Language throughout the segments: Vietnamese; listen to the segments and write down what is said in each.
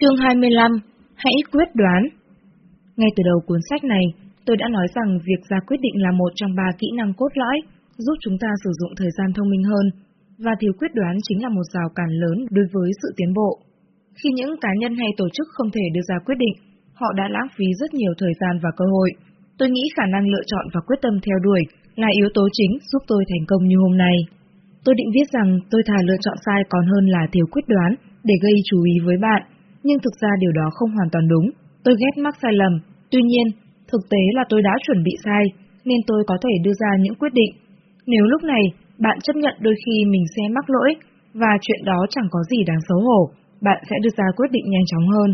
Chương 25 Hãy quyết đoán Ngay từ đầu cuốn sách này, tôi đã nói rằng việc ra quyết định là một trong ba kỹ năng cốt lõi giúp chúng ta sử dụng thời gian thông minh hơn, và thiếu quyết đoán chính là một rào cản lớn đối với sự tiến bộ. Khi những cá nhân hay tổ chức không thể đưa ra quyết định, họ đã lãng phí rất nhiều thời gian và cơ hội. Tôi nghĩ khả năng lựa chọn và quyết tâm theo đuổi là yếu tố chính giúp tôi thành công như hôm nay. Tôi định viết rằng tôi thà lựa chọn sai còn hơn là thiếu quyết đoán để gây chú ý với bạn, nhưng thực ra điều đó không hoàn toàn đúng. Tôi ghét mắc sai lầm, tuy nhiên, thực tế là tôi đã chuẩn bị sai, nên tôi có thể đưa ra những quyết định. Nếu lúc này bạn chấp nhận đôi khi mình sẽ mắc lỗi, và chuyện đó chẳng có gì đáng xấu hổ, bạn sẽ đưa ra quyết định nhanh chóng hơn.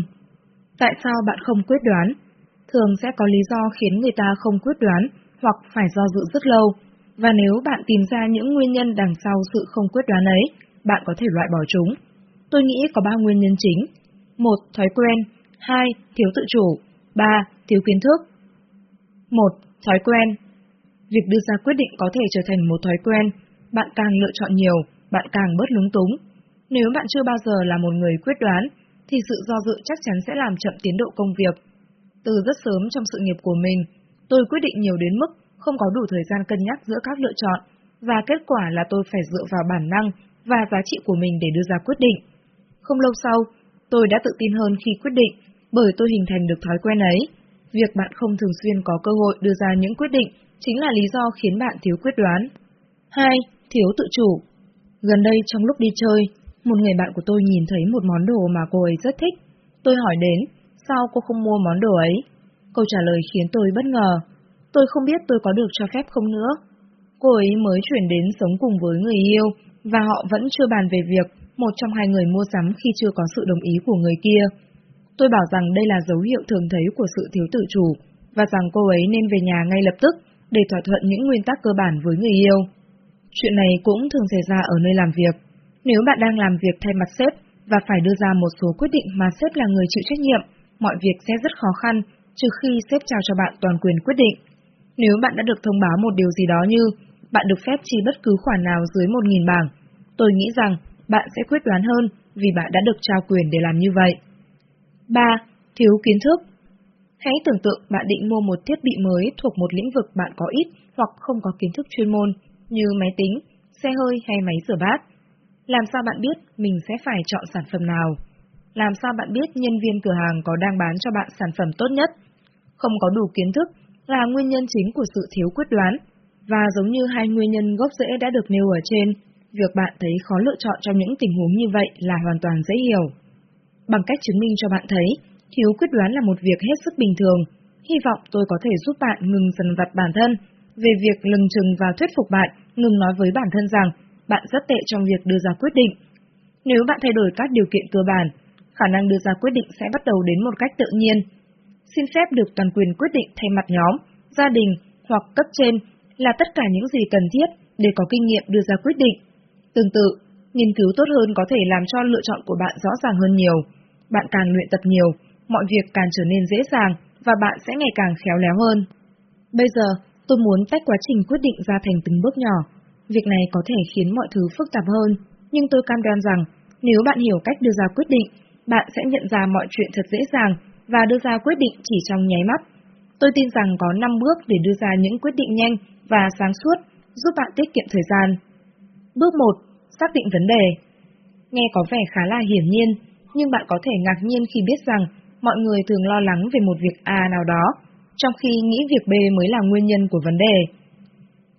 Tại sao bạn không quyết đoán? Thường sẽ có lý do khiến người ta không quyết đoán hoặc phải do dự rất lâu, và nếu bạn tìm ra những nguyên nhân đằng sau sự không quyết đoán ấy, bạn có thể loại bỏ chúng. Tôi nghĩ có ba nguyên nhân chính một Thói quen. hai Thiếu tự chủ. ba Thiếu kiến thức. một Thói quen. Việc đưa ra quyết định có thể trở thành một thói quen. Bạn càng lựa chọn nhiều, bạn càng bớt lúng túng. Nếu bạn chưa bao giờ là một người quyết đoán, thì sự do dự chắc chắn sẽ làm chậm tiến độ công việc. Từ rất sớm trong sự nghiệp của mình, tôi quyết định nhiều đến mức không có đủ thời gian cân nhắc giữa các lựa chọn, và kết quả là tôi phải dựa vào bản năng và giá trị của mình để đưa ra quyết định. Không lâu sau, tôi đã tự tin hơn khi quyết định, bởi tôi hình thành được thói quen ấy. Việc bạn không thường xuyên có cơ hội đưa ra những quyết định chính là lý do khiến bạn thiếu quyết đoán. 2. Thiếu tự chủ Gần đây trong lúc đi chơi, một người bạn của tôi nhìn thấy một món đồ mà cô ấy rất thích. Tôi hỏi đến, sao cô không mua món đồ ấy? Câu trả lời khiến tôi bất ngờ. Tôi không biết tôi có được cho phép không nữa. Cô ấy mới chuyển đến sống cùng với người yêu, và họ vẫn chưa bàn về việc một trong hai người mua sắm khi chưa có sự đồng ý của người kia. Tôi bảo rằng đây là dấu hiệu thường thấy của sự thiếu tự chủ, và rằng cô ấy nên về nhà ngay lập tức để thỏa thuận những nguyên tắc cơ bản với người yêu. Chuyện này cũng thường xảy ra ở nơi làm việc. Nếu bạn đang làm việc thay mặt sếp và phải đưa ra một số quyết định mà sếp là người chịu trách nhiệm, mọi việc sẽ rất khó khăn trừ khi sếp trao cho bạn toàn quyền quyết định. Nếu bạn đã được thông báo một điều gì đó như bạn được phép chi bất cứ khoản nào dưới 1.000 bảng, tôi nghĩ rằng bạn sẽ quyết đoán hơn vì bạn đã được trao quyền để làm như vậy. 3. Thiếu kiến thức Hãy tưởng tượng bạn định mua một thiết bị mới thuộc một lĩnh vực bạn có ít hoặc không có kiến thức chuyên môn, như máy tính, xe hơi hay máy rửa bát. Làm sao bạn biết mình sẽ phải chọn sản phẩm nào? Làm sao bạn biết nhân viên cửa hàng có đang bán cho bạn sản phẩm tốt nhất? Không có đủ kiến thức là nguyên nhân chính của sự thiếu quyết đoán, và giống như hai nguyên nhân gốc rễ đã được nêu ở trên, việc bạn thấy khó lựa chọn trong những tình huống như vậy là hoàn toàn dễ hiểu. Bằng cách chứng minh cho bạn thấy, thiếu quyết đoán là một việc hết sức bình thường, hy vọng tôi có thể giúp bạn ngừng dần vặt bản thân, về việc lừng chừng và thuyết phục bạn ngừng nói với bản thân rằng bạn rất tệ trong việc đưa ra quyết định. Nếu bạn thay đổi các điều kiện cơ bản, khả năng đưa ra quyết định sẽ bắt đầu đến một cách tự nhiên. Xin phép được toàn quyền quyết định thay mặt nhóm, gia đình hoặc cấp trên là tất cả những gì cần thiết để có kinh nghiệm đưa ra quyết định. Tương tự, nghiên cứu tốt hơn có thể làm cho lựa chọn của bạn rõ ràng hơn nhiều. Bạn càng luyện tập nhiều, mọi việc càng trở nên dễ dàng và bạn sẽ ngày càng khéo léo hơn. Bây giờ, tôi muốn tách quá trình quyết định ra thành từng bước nhỏ. Việc này có thể khiến mọi thứ phức tạp hơn, nhưng tôi cam đoan rằng nếu bạn hiểu cách đưa ra quyết định, bạn sẽ nhận ra mọi chuyện thật dễ dàng và đưa ra quyết định chỉ trong nháy mắt. Tôi tin rằng có 5 bước để đưa ra những quyết định nhanh và sáng suốt, giúp bạn tiết kiệm thời gian. Bước 1. Xác định vấn đề. Nghe có vẻ khá là hiển nhiên, nhưng bạn có thể ngạc nhiên khi biết rằng mọi người thường lo lắng về một việc A nào đó, trong khi nghĩ việc B mới là nguyên nhân của vấn đề.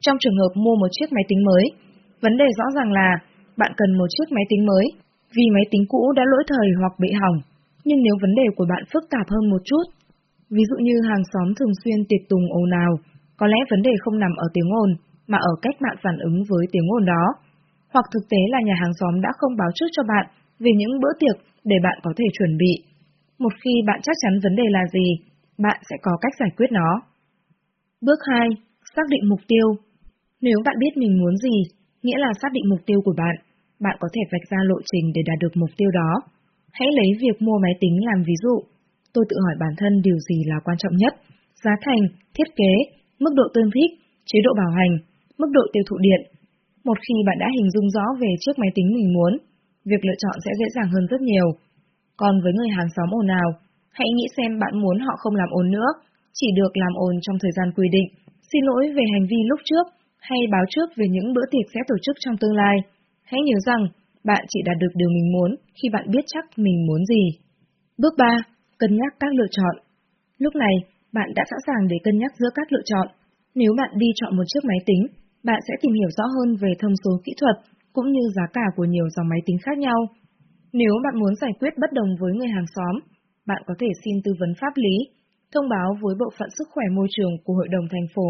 Trong trường hợp mua một chiếc máy tính mới, vấn đề rõ ràng là bạn cần một chiếc máy tính mới vì máy tính cũ đã lỗi thời hoặc bị hỏng. Nhưng nếu vấn đề của bạn phức tạp hơn một chút, ví dụ như hàng xóm thường xuyên tiệc tùng ồn ào, có lẽ vấn đề không nằm ở tiếng ồn, mà ở cách bạn phản ứng với tiếng ồn đó. Hoặc thực tế là nhà hàng xóm đã không báo trước cho bạn về những bữa tiệc để bạn có thể chuẩn bị. Một khi bạn chắc chắn vấn đề là gì, bạn sẽ có cách giải quyết nó. Bước 2. Xác định mục tiêu. Nếu bạn biết mình muốn gì, nghĩa là xác định mục tiêu của bạn, bạn có thể vạch ra lộ trình để đạt được mục tiêu đó. Hãy lấy việc mua máy tính làm ví dụ. Tôi tự hỏi bản thân điều gì là quan trọng nhất, giá thành, thiết kế, mức độ tương thích, chế độ bảo hành, mức độ tiêu thụ điện. Một khi bạn đã hình dung rõ về chiếc máy tính mình muốn, việc lựa chọn sẽ dễ dàng hơn rất nhiều. Còn với người hàng xóm ồn ào, hãy nghĩ xem bạn muốn họ không làm ồn nữa, chỉ được làm ồn trong thời gian quy định, xin lỗi về hành vi lúc trước, hay báo trước về những bữa tiệc sẽ tổ chức trong tương lai. Hãy nhớ rằng, bạn chỉ đạt được điều mình muốn khi bạn biết chắc mình muốn gì. Bước 3. Cân nhắc các lựa chọn. Lúc này, bạn đã sẵn sàng để cân nhắc giữa các lựa chọn. Nếu bạn đi chọn một chiếc máy tính, bạn sẽ tìm hiểu rõ hơn về thông số kỹ thuật cũng như giá cả của nhiều dòng máy tính khác nhau. Nếu bạn muốn giải quyết bất đồng với người hàng xóm, bạn có thể xin tư vấn pháp lý, thông báo với Bộ phận Sức khỏe Môi trường của Hội đồng thành phố,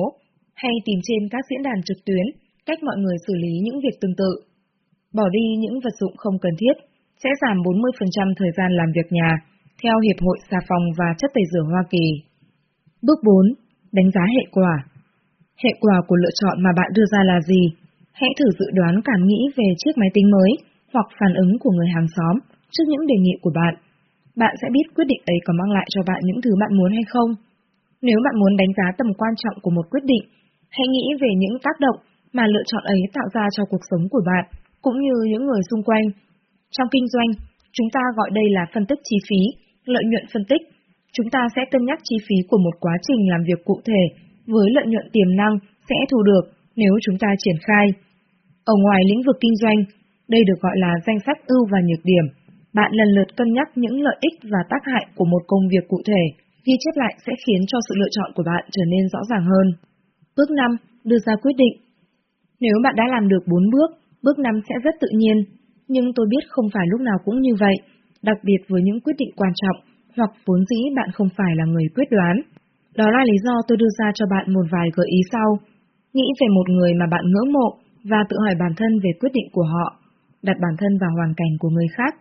hay tìm trên các diễn đàn trực tuyến cách mọi người xử lý những việc tương tự. Bỏ đi những vật dụng không cần thiết sẽ giảm 40% thời gian làm việc nhà, theo Hiệp hội Xà phòng và Chất tẩy rửa Hoa Kỳ. Bước 4. Đánh giá hệ quả Hệ quả của lựa chọn mà bạn đưa ra là gì? Hãy thử dự đoán cảm nghĩ về chiếc máy tính mới hoặc phản ứng của người hàng xóm trước những đề nghị của bạn. Bạn sẽ biết quyết định ấy có mang lại cho bạn những thứ bạn muốn hay không. Nếu bạn muốn đánh giá tầm quan trọng của một quyết định, hãy nghĩ về những tác động mà lựa chọn ấy tạo ra cho cuộc sống của bạn, cũng như những người xung quanh. Trong kinh doanh, chúng ta gọi đây là phân tích chi phí, lợi nhuận phân tích. Chúng ta sẽ cân nhắc chi phí của một quá trình làm việc cụ thể với lợi nhuận tiềm năng sẽ thu được nếu chúng ta triển khai. Ở ngoài lĩnh vực kinh doanh, đây được gọi là danh sách ưu và nhược điểm. Bạn lần lượt cân nhắc những lợi ích và tác hại của một công việc cụ thể, ghi chép lại sẽ khiến cho sự lựa chọn của bạn trở nên rõ ràng hơn. Bước 5. Đưa ra quyết định. Nếu bạn đã làm được 4 bước, bước 5 sẽ rất tự nhiên, nhưng tôi biết không phải lúc nào cũng như vậy, đặc biệt với những quyết định quan trọng, hoặc vốn dĩ bạn không phải là người quyết đoán. Đó là lý do tôi đưa ra cho bạn một vài gợi ý sau. Nghĩ về một người mà bạn ngưỡng mộ và tự hỏi bản thân về quyết định của họ. Đặt bản thân vào hoàn cảnh của người khác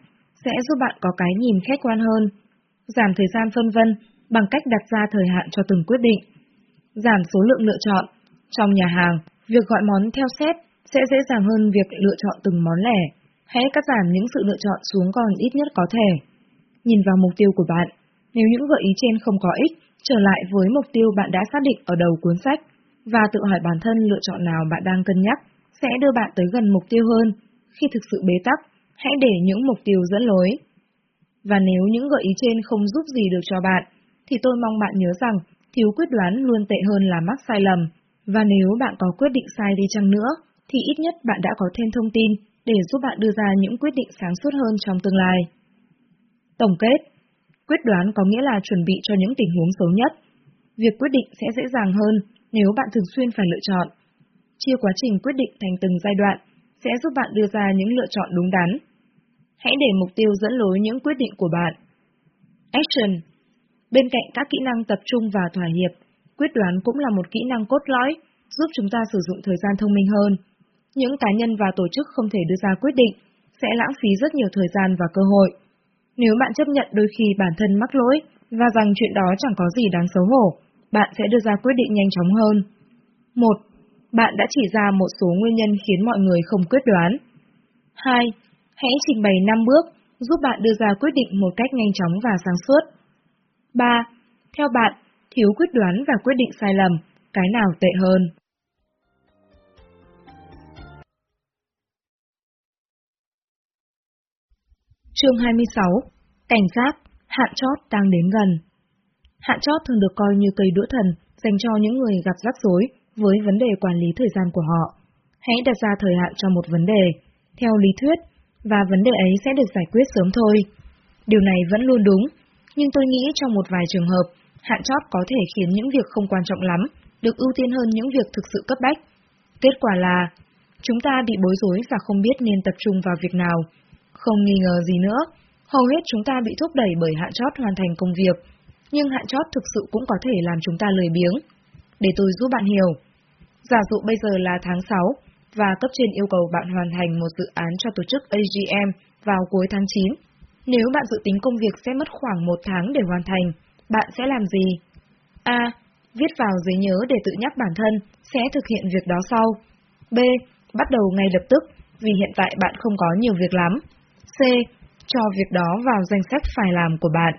sẽ giúp bạn có cái nhìn khách quan hơn. Giảm thời gian phân vân bằng cách đặt ra thời hạn cho từng quyết định. Giảm số lượng lựa chọn. Trong nhà hàng, việc gọi món theo set sẽ dễ dàng hơn việc lựa chọn từng món lẻ. Hãy cắt giảm những sự lựa chọn xuống còn ít nhất có thể. Nhìn vào mục tiêu của bạn. Nếu những gợi ý trên không có ích, trở lại với mục tiêu bạn đã xác định ở đầu cuốn sách và tự hỏi bản thân lựa chọn nào bạn đang cân nhắc sẽ đưa bạn tới gần mục tiêu hơn. Khi thực sự bế tắc, hãy để những mục tiêu dẫn lối. Và nếu những gợi ý trên không giúp gì được cho bạn, thì tôi mong bạn nhớ rằng thiếu quyết đoán luôn tệ hơn là mắc sai lầm, và nếu bạn có quyết định sai đi chăng nữa, thì ít nhất bạn đã có thêm thông tin để giúp bạn đưa ra những quyết định sáng suốt hơn trong tương lai. Tổng kết Quyết đoán có nghĩa là chuẩn bị cho những tình huống xấu nhất. Việc quyết định sẽ dễ dàng hơn nếu bạn thường xuyên phải lựa chọn. Chia quá trình quyết định thành từng giai đoạn sẽ giúp bạn đưa ra những lựa chọn đúng đắn. Hãy để mục tiêu dẫn lối những quyết định của bạn. Action Bên cạnh các kỹ năng tập trung và thỏa hiệp, quyết đoán cũng là một kỹ năng cốt lõi, giúp chúng ta sử dụng thời gian thông minh hơn. Những cá nhân và tổ chức không thể đưa ra quyết định sẽ lãng phí rất nhiều thời gian và cơ hội. Nếu bạn chấp nhận đôi khi bản thân mắc lỗi và rằng chuyện đó chẳng có gì đáng xấu hổ, bạn sẽ đưa ra quyết định nhanh chóng hơn. 1. Bạn đã chỉ ra một số nguyên nhân khiến mọi người không quyết đoán. 2. Hãy trình bày 5 bước giúp bạn đưa ra quyết định một cách nhanh chóng và sáng suốt. 3. Theo bạn, thiếu quyết đoán và quyết định sai lầm, cái nào tệ hơn? Chương 26 Cảnh giác, hạn chót đang đến gần. Hạn chót thường được coi như cây đũa thần dành cho những người gặp rắc rối với vấn đề quản lý thời gian của họ. Hãy đặt ra thời hạn cho một vấn đề, theo lý thuyết, và vấn đề ấy sẽ được giải quyết sớm thôi. Điều này vẫn luôn đúng, nhưng tôi nghĩ trong một vài trường hợp, hạn chót có thể khiến những việc không quan trọng lắm được ưu tiên hơn những việc thực sự cấp bách. Kết quả là, chúng ta bị bối rối và không biết nên tập trung vào việc nào. Không nghi ngờ gì nữa, hầu hết chúng ta bị thúc đẩy bởi hạn chót hoàn thành công việc, nhưng hạn chót thực sự cũng có thể làm chúng ta lười biếng. Để tôi giúp bạn hiểu. Giả dụ bây giờ là tháng 6, và cấp trên yêu cầu bạn hoàn thành một dự án cho tổ chức AGM vào cuối tháng 9. Nếu bạn dự tính công việc sẽ mất khoảng một tháng để hoàn thành, bạn sẽ làm gì? A. Viết vào giấy nhớ để tự nhắc bản thân sẽ thực hiện việc đó sau. B. Bắt đầu ngay lập tức, vì hiện tại bạn không có nhiều việc lắm. C. Cho việc đó vào danh sách phải làm của bạn.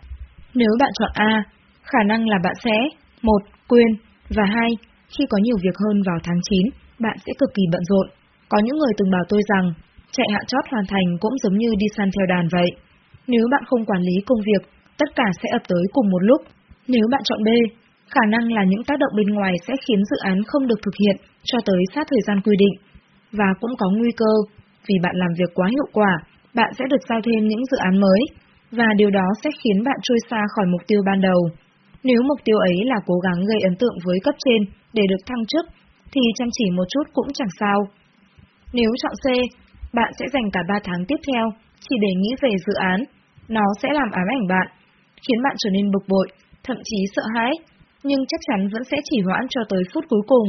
Nếu bạn chọn A, khả năng là bạn sẽ một Quên và hai Khi có nhiều việc hơn vào tháng 9, bạn sẽ cực kỳ bận rộn. Có những người từng bảo tôi rằng, chạy hạ chót hoàn thành cũng giống như đi săn theo đàn vậy. Nếu bạn không quản lý công việc, tất cả sẽ ập tới cùng một lúc. Nếu bạn chọn B, khả năng là những tác động bên ngoài sẽ khiến dự án không được thực hiện cho tới sát thời gian quy định. Và cũng có nguy cơ, vì bạn làm việc quá hiệu quả, bạn sẽ được giao thêm những dự án mới, và điều đó sẽ khiến bạn trôi xa khỏi mục tiêu ban đầu. Nếu mục tiêu ấy là cố gắng gây ấn tượng với cấp trên để được thăng chức, thì chăm chỉ một chút cũng chẳng sao. Nếu chọn C, bạn sẽ dành cả 3 tháng tiếp theo chỉ để nghĩ về dự án. Nó sẽ làm ám ảnh bạn, khiến bạn trở nên bực bội, thậm chí sợ hãi, nhưng chắc chắn vẫn sẽ chỉ hoãn cho tới phút cuối cùng.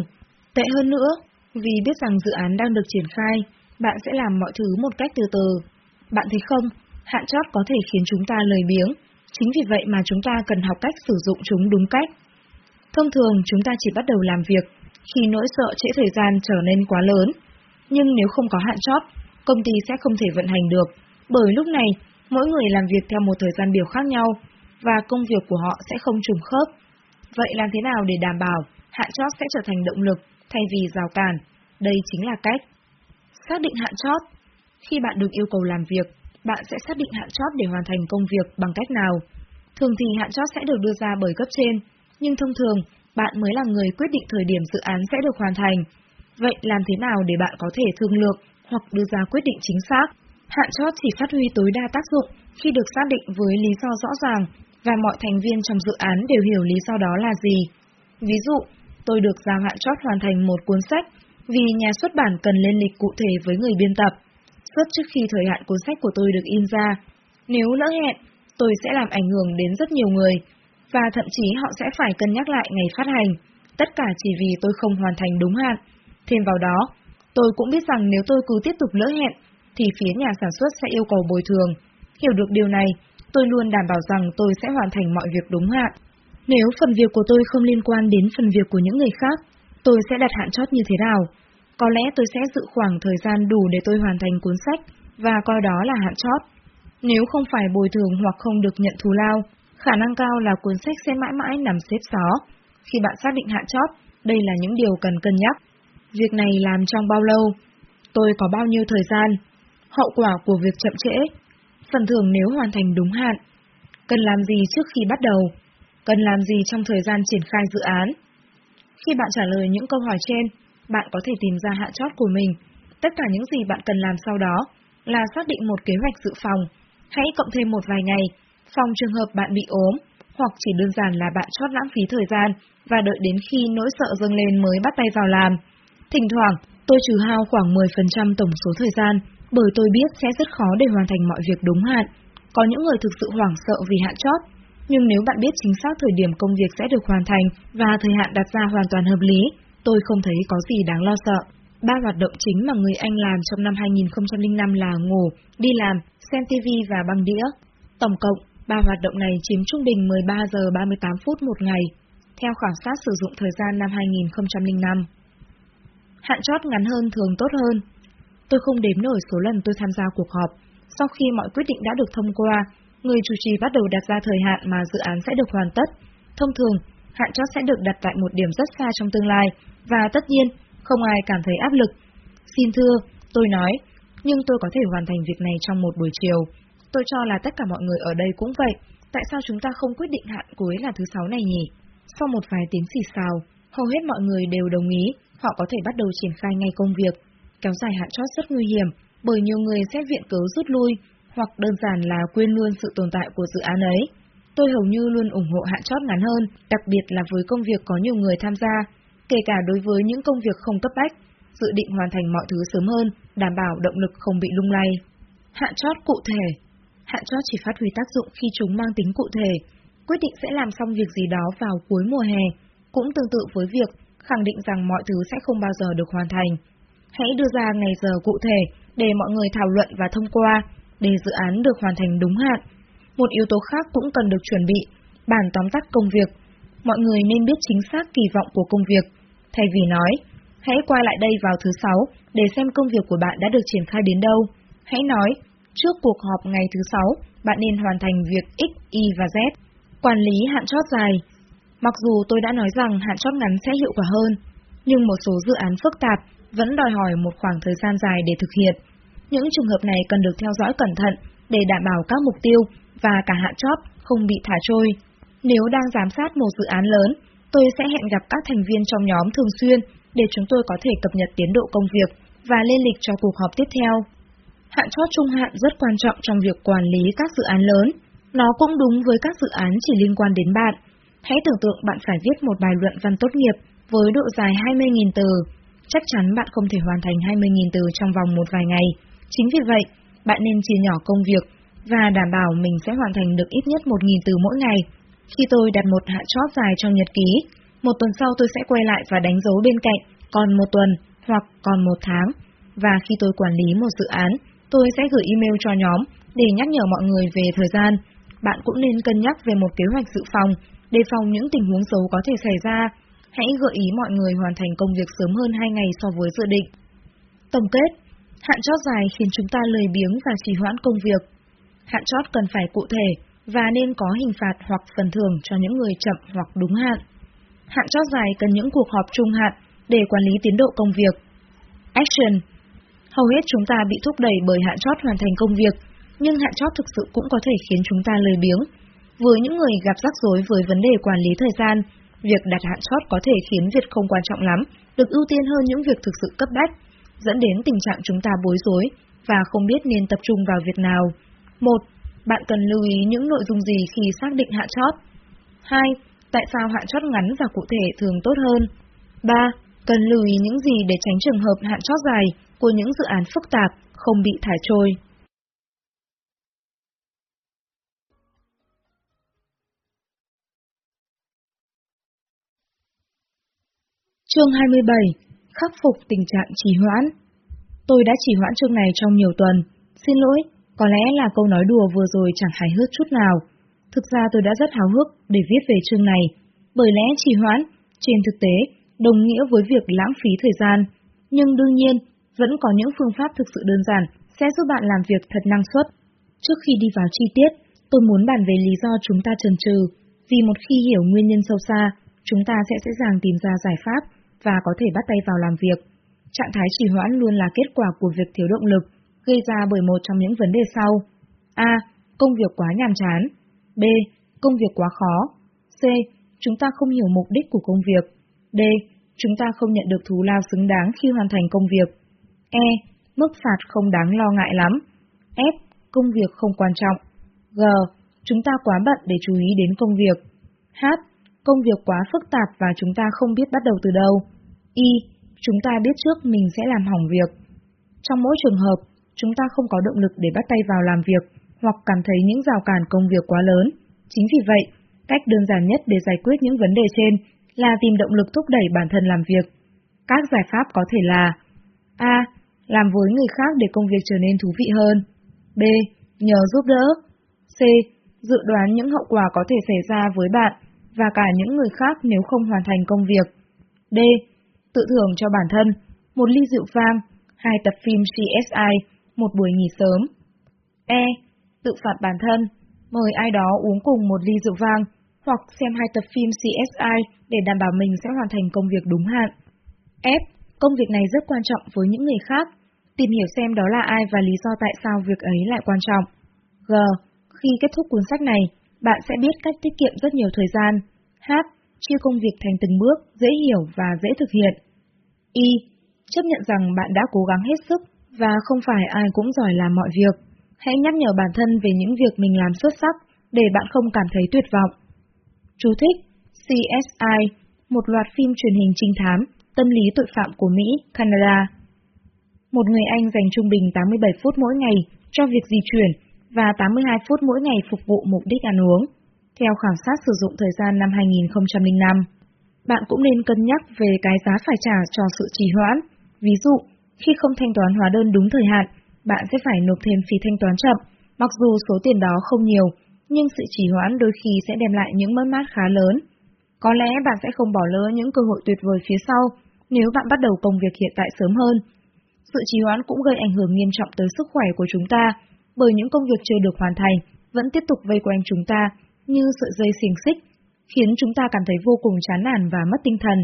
Tệ hơn nữa, vì biết rằng dự án đang được triển khai, bạn sẽ làm mọi thứ một cách từ từ. Bạn thấy không, hạn chót có thể khiến chúng ta lười biếng, chính vì vậy mà chúng ta cần học cách sử dụng chúng đúng cách. Thông thường chúng ta chỉ bắt đầu làm việc khi nỗi sợ trễ thời gian trở nên quá lớn, nhưng nếu không có hạn chót, công ty sẽ không thể vận hành được, bởi lúc này mỗi người làm việc theo một thời gian biểu khác nhau và công việc của họ sẽ không trùng khớp. Vậy làm thế nào để đảm bảo hạn chót sẽ trở thành động lực thay vì rào cản? Đây chính là cách. Xác định hạn chót. Khi bạn được yêu cầu làm việc, bạn sẽ xác định hạn chót để hoàn thành công việc bằng cách nào. Thường thì hạn chót sẽ được đưa ra bởi cấp trên, nhưng thông thường bạn mới là người quyết định thời điểm dự án sẽ được hoàn thành. Vậy làm thế nào để bạn có thể thương lượng hoặc đưa ra quyết định chính xác? Hạn chót chỉ phát huy tối đa tác dụng khi được xác định với lý do rõ ràng và mọi thành viên trong dự án đều hiểu lý do đó là gì. Ví dụ, tôi được giao hạn chót hoàn thành một cuốn sách vì nhà xuất bản cần lên lịch cụ thể với người biên tập, xuất trước khi thời hạn cuốn sách của tôi được in ra. Nếu lỡ hẹn, tôi sẽ làm ảnh hưởng đến rất nhiều người, và thậm chí họ sẽ phải cân nhắc lại ngày phát hành, tất cả chỉ vì tôi không hoàn thành đúng hạn. Thêm vào đó, tôi cũng biết rằng nếu tôi cứ tiếp tục lỡ hẹn, thì phía nhà sản xuất sẽ yêu cầu bồi thường. Hiểu được điều này, tôi luôn đảm bảo rằng tôi sẽ hoàn thành mọi việc đúng hạn. Nếu phần việc của tôi không liên quan đến phần việc của những người khác, tôi sẽ đặt hạn chót như thế nào? Có lẽ tôi sẽ dự khoảng thời gian đủ để tôi hoàn thành cuốn sách và coi đó là hạn chót. Nếu không phải bồi thường hoặc không được nhận thù lao, khả năng cao là cuốn sách sẽ mãi mãi nằm xếp xó. Khi bạn xác định hạn chót, đây là những điều cần cân nhắc. Việc này làm trong bao lâu? Tôi có bao nhiêu thời gian? Hậu quả của việc chậm trễ? Phần thưởng nếu hoàn thành đúng hạn? Cần làm gì trước khi bắt đầu? Cần làm gì trong thời gian triển khai dự án? Khi bạn trả lời những câu hỏi trên, bạn có thể tìm ra hạn chót của mình. Tất cả những gì bạn cần làm sau đó là xác định một kế hoạch dự phòng. Hãy cộng thêm một vài ngày, phòng trường hợp bạn bị ốm, hoặc chỉ đơn giản là bạn chót lãng phí thời gian và đợi đến khi nỗi sợ dâng lên mới bắt tay vào làm. Thỉnh thoảng, tôi trừ hao khoảng 10% tổng số thời gian, bởi tôi biết sẽ rất khó để hoàn thành mọi việc đúng hạn. Có những người thực sự hoảng sợ vì hạn chót, nhưng nếu bạn biết chính xác thời điểm công việc sẽ được hoàn thành và thời hạn đặt ra hoàn toàn hợp lý, tôi không thấy có gì đáng lo sợ. Ba hoạt động chính mà người Anh làm trong năm 2005 là ngủ, đi làm, xem TV và băng đĩa. Tổng cộng, ba hoạt động này chiếm trung bình 13 giờ 38 phút một ngày, theo khảo sát sử dụng thời gian năm 2005. Hạn chót ngắn hơn thường tốt hơn. Tôi không đếm nổi số lần tôi tham gia cuộc họp. Sau khi mọi quyết định đã được thông qua, người chủ trì bắt đầu đặt ra thời hạn mà dự án sẽ được hoàn tất. Thông thường, hạn chót sẽ được đặt tại một điểm rất xa trong tương lai, và tất nhiên, không ai cảm thấy áp lực. Xin thưa, tôi nói, nhưng tôi có thể hoàn thành việc này trong một buổi chiều. Tôi cho là tất cả mọi người ở đây cũng vậy, tại sao chúng ta không quyết định hạn cuối là thứ sáu này nhỉ? Sau một vài tiếng xì xào, hầu hết mọi người đều đồng ý, họ có thể bắt đầu triển khai ngay công việc. Kéo dài hạn chót rất nguy hiểm, bởi nhiều người sẽ viện cớ rút lui, hoặc đơn giản là quên luôn sự tồn tại của dự án ấy. Tôi hầu như luôn ủng hộ hạn chót ngắn hơn, đặc biệt là với công việc có nhiều người tham gia, kể cả đối với những công việc không cấp bách, dự định hoàn thành mọi thứ sớm hơn, đảm bảo động lực không bị lung lay. Hạn chót cụ thể Hạn chót chỉ phát huy tác dụng khi chúng mang tính cụ thể, quyết định sẽ làm xong việc gì đó vào cuối mùa hè, cũng tương tự với việc khẳng định rằng mọi thứ sẽ không bao giờ được hoàn thành. Hãy đưa ra ngày giờ cụ thể để mọi người thảo luận và thông qua, để dự án được hoàn thành đúng hạn. Một yếu tố khác cũng cần được chuẩn bị, bản tóm tắt công việc. Mọi người nên biết chính xác kỳ vọng của công việc. Thay vì nói, hãy quay lại đây vào thứ sáu để xem công việc của bạn đã được triển khai đến đâu. Hãy nói, trước cuộc họp ngày thứ sáu, bạn nên hoàn thành việc X, Y và Z. Quản lý hạn chót dài Mặc dù tôi đã nói rằng hạn chót ngắn sẽ hiệu quả hơn, nhưng một số dự án phức tạp vẫn đòi hỏi một khoảng thời gian dài để thực hiện. Những trường hợp này cần được theo dõi cẩn thận để đảm bảo các mục tiêu và cả hạn chót không bị thả trôi. Nếu đang giám sát một dự án lớn, tôi sẽ hẹn gặp các thành viên trong nhóm thường xuyên để chúng tôi có thể cập nhật tiến độ công việc và lên lịch cho cuộc họp tiếp theo. Hạn chót trung hạn rất quan trọng trong việc quản lý các dự án lớn. Nó cũng đúng với các dự án chỉ liên quan đến bạn. Hãy tưởng tượng bạn phải viết một bài luận văn tốt nghiệp với độ dài 20.000 từ. Chắc chắn bạn không thể hoàn thành 20.000 từ trong vòng một vài ngày. Chính vì vậy, bạn nên chia nhỏ công việc và đảm bảo mình sẽ hoàn thành được ít nhất 1.000 từ mỗi ngày. Khi tôi đặt một hạn chót dài trong nhật ký, một tuần sau tôi sẽ quay lại và đánh dấu bên cạnh còn một tuần hoặc còn một tháng. Và khi tôi quản lý một dự án, tôi sẽ gửi email cho nhóm để nhắc nhở mọi người về thời gian. Bạn cũng nên cân nhắc về một kế hoạch dự phòng, đề phòng những tình huống xấu có thể xảy ra. Hãy gợi ý mọi người hoàn thành công việc sớm hơn 2 ngày so với dự định. Tổng kết, hạn chót dài khiến chúng ta lười biếng và trì hoãn công việc. Hạn chót cần phải cụ thể và nên có hình phạt hoặc phần thưởng cho những người chậm hoặc đúng hạn. Hạn chót dài cần những cuộc họp trung hạn để quản lý tiến độ công việc. Action Hầu hết chúng ta bị thúc đẩy bởi hạn chót hoàn thành công việc, nhưng hạn chót thực sự cũng có thể khiến chúng ta lười biếng. Với những người gặp rắc rối với vấn đề quản lý thời gian, việc đặt hạn chót có thể khiến việc không quan trọng lắm, được ưu tiên hơn những việc thực sự cấp bách, dẫn đến tình trạng chúng ta bối rối và không biết nên tập trung vào việc nào. 1. Bạn cần lưu ý những nội dung gì khi xác định hạn chót? 2. Tại sao hạn chót ngắn và cụ thể thường tốt hơn? 3. Cần lưu ý những gì để tránh trường hợp hạn chót dài của những dự án phức tạp không bị thải trôi? Chương 27 Khắc phục tình trạng trì hoãn Tôi đã trì hoãn chương này trong nhiều tuần. Xin lỗi, có lẽ là câu nói đùa vừa rồi chẳng hài hước chút nào. Thực ra tôi đã rất háo hức để viết về chương này, bởi lẽ trì hoãn, trên thực tế, đồng nghĩa với việc lãng phí thời gian. Nhưng đương nhiên, vẫn có những phương pháp thực sự đơn giản sẽ giúp bạn làm việc thật năng suất. Trước khi đi vào chi tiết, tôi muốn bàn về lý do chúng ta chần chừ, vì một khi hiểu nguyên nhân sâu xa, chúng ta sẽ dễ dàng tìm ra giải pháp và có thể bắt tay vào làm việc. Trạng thái trì hoãn luôn là kết quả của việc thiếu động lực, gây ra bởi một trong những vấn đề sau. A. Công việc quá nhàm chán. B. Công việc quá khó. C. Chúng ta không hiểu mục đích của công việc. D. Chúng ta không nhận được thù lao xứng đáng khi hoàn thành công việc. E. Mức phạt không đáng lo ngại lắm. F. Công việc không quan trọng. G. Chúng ta quá bận để chú ý đến công việc. H. Công việc quá phức tạp và chúng ta không biết bắt đầu từ đâu. Y. Chúng ta biết trước mình sẽ làm hỏng việc. Trong mỗi trường hợp, chúng ta không có động lực để bắt tay vào làm việc hoặc cảm thấy những rào cản công việc quá lớn. Chính vì vậy, cách đơn giản nhất để giải quyết những vấn đề trên là tìm động lực thúc đẩy bản thân làm việc. Các giải pháp có thể là A. Làm với người khác để công việc trở nên thú vị hơn. B. Nhờ giúp đỡ. C. Dự đoán những hậu quả có thể xảy ra với bạn và cả những người khác nếu không hoàn thành công việc. D. Tự thưởng cho bản thân, một ly rượu vang, hai tập phim CSI, một buổi nghỉ sớm. E. Tự phạt bản thân, mời ai đó uống cùng một ly rượu vang, hoặc xem hai tập phim CSI để đảm bảo mình sẽ hoàn thành công việc đúng hạn. F. Công việc này rất quan trọng với những người khác. Tìm hiểu xem đó là ai và lý do tại sao việc ấy lại quan trọng. G. Khi kết thúc cuốn sách này, bạn sẽ biết cách tiết kiệm rất nhiều thời gian. H. Chia công việc thành từng bước, dễ hiểu và dễ thực hiện. Y. Chấp nhận rằng bạn đã cố gắng hết sức và không phải ai cũng giỏi làm mọi việc. Hãy nhắc nhở bản thân về những việc mình làm xuất sắc để bạn không cảm thấy tuyệt vọng. Chú thích CSI, một loạt phim truyền hình trinh thám, tâm lý tội phạm của Mỹ, Canada. Một người Anh dành trung bình 87 phút mỗi ngày cho việc di chuyển và 82 phút mỗi ngày phục vụ mục đích ăn uống, theo khảo sát sử dụng thời gian năm 2005. Bạn cũng nên cân nhắc về cái giá phải trả cho sự trì hoãn. Ví dụ, khi không thanh toán hóa đơn đúng thời hạn, bạn sẽ phải nộp thêm phí thanh toán chậm, mặc dù số tiền đó không nhiều, nhưng sự trì hoãn đôi khi sẽ đem lại những mất mát khá lớn. Có lẽ bạn sẽ không bỏ lỡ những cơ hội tuyệt vời phía sau nếu bạn bắt đầu công việc hiện tại sớm hơn. Sự trì hoãn cũng gây ảnh hưởng nghiêm trọng tới sức khỏe của chúng ta, bởi những công việc chưa được hoàn thành vẫn tiếp tục vây quanh chúng ta như sợi dây xiềng xích, khiến chúng ta cảm thấy vô cùng chán nản và mất tinh thần.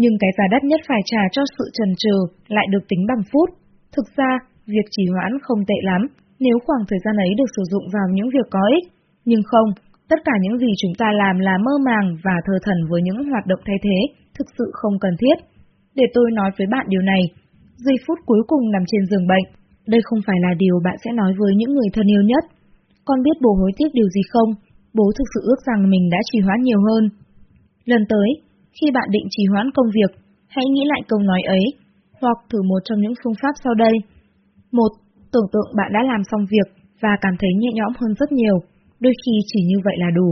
Nhưng cái giá đắt nhất phải trả cho sự trần trừ lại được tính bằng phút. Thực ra, việc trì hoãn không tệ lắm, nếu khoảng thời gian ấy được sử dụng vào những việc có ích. Nhưng không, tất cả những gì chúng ta làm là mơ màng và thờ thần với những hoạt động thay thế, thực sự không cần thiết. Để tôi nói với bạn điều này, giây phút cuối cùng nằm trên giường bệnh, đây không phải là điều bạn sẽ nói với những người thân yêu nhất. Con biết bố hối tiếc điều gì không? Bố thực sự ước rằng mình đã trì hoãn nhiều hơn. Lần tới, khi bạn định trì hoãn công việc, hãy nghĩ lại câu nói ấy, hoặc thử một trong những phương pháp sau đây. Một, tưởng tượng bạn đã làm xong việc và cảm thấy nhẹ nhõm hơn rất nhiều, đôi khi chỉ như vậy là đủ.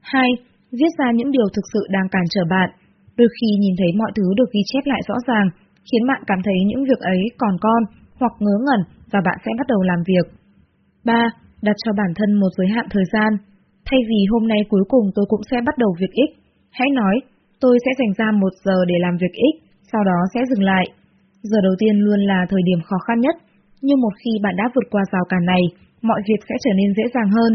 Hai, viết ra những điều thực sự đang cản trở bạn, đôi khi nhìn thấy mọi thứ được ghi chép lại rõ ràng, khiến bạn cảm thấy những việc ấy còn con hoặc ngớ ngẩn và bạn sẽ bắt đầu làm việc. 3. Đặt cho bản thân một giới hạn thời gian. Thay vì hôm nay cuối cùng tôi cũng sẽ bắt đầu việc X, hãy nói, tôi sẽ dành ra một giờ để làm việc X, sau đó sẽ dừng lại. Giờ đầu tiên luôn là thời điểm khó khăn nhất, nhưng một khi bạn đã vượt qua rào cản này, mọi việc sẽ trở nên dễ dàng hơn.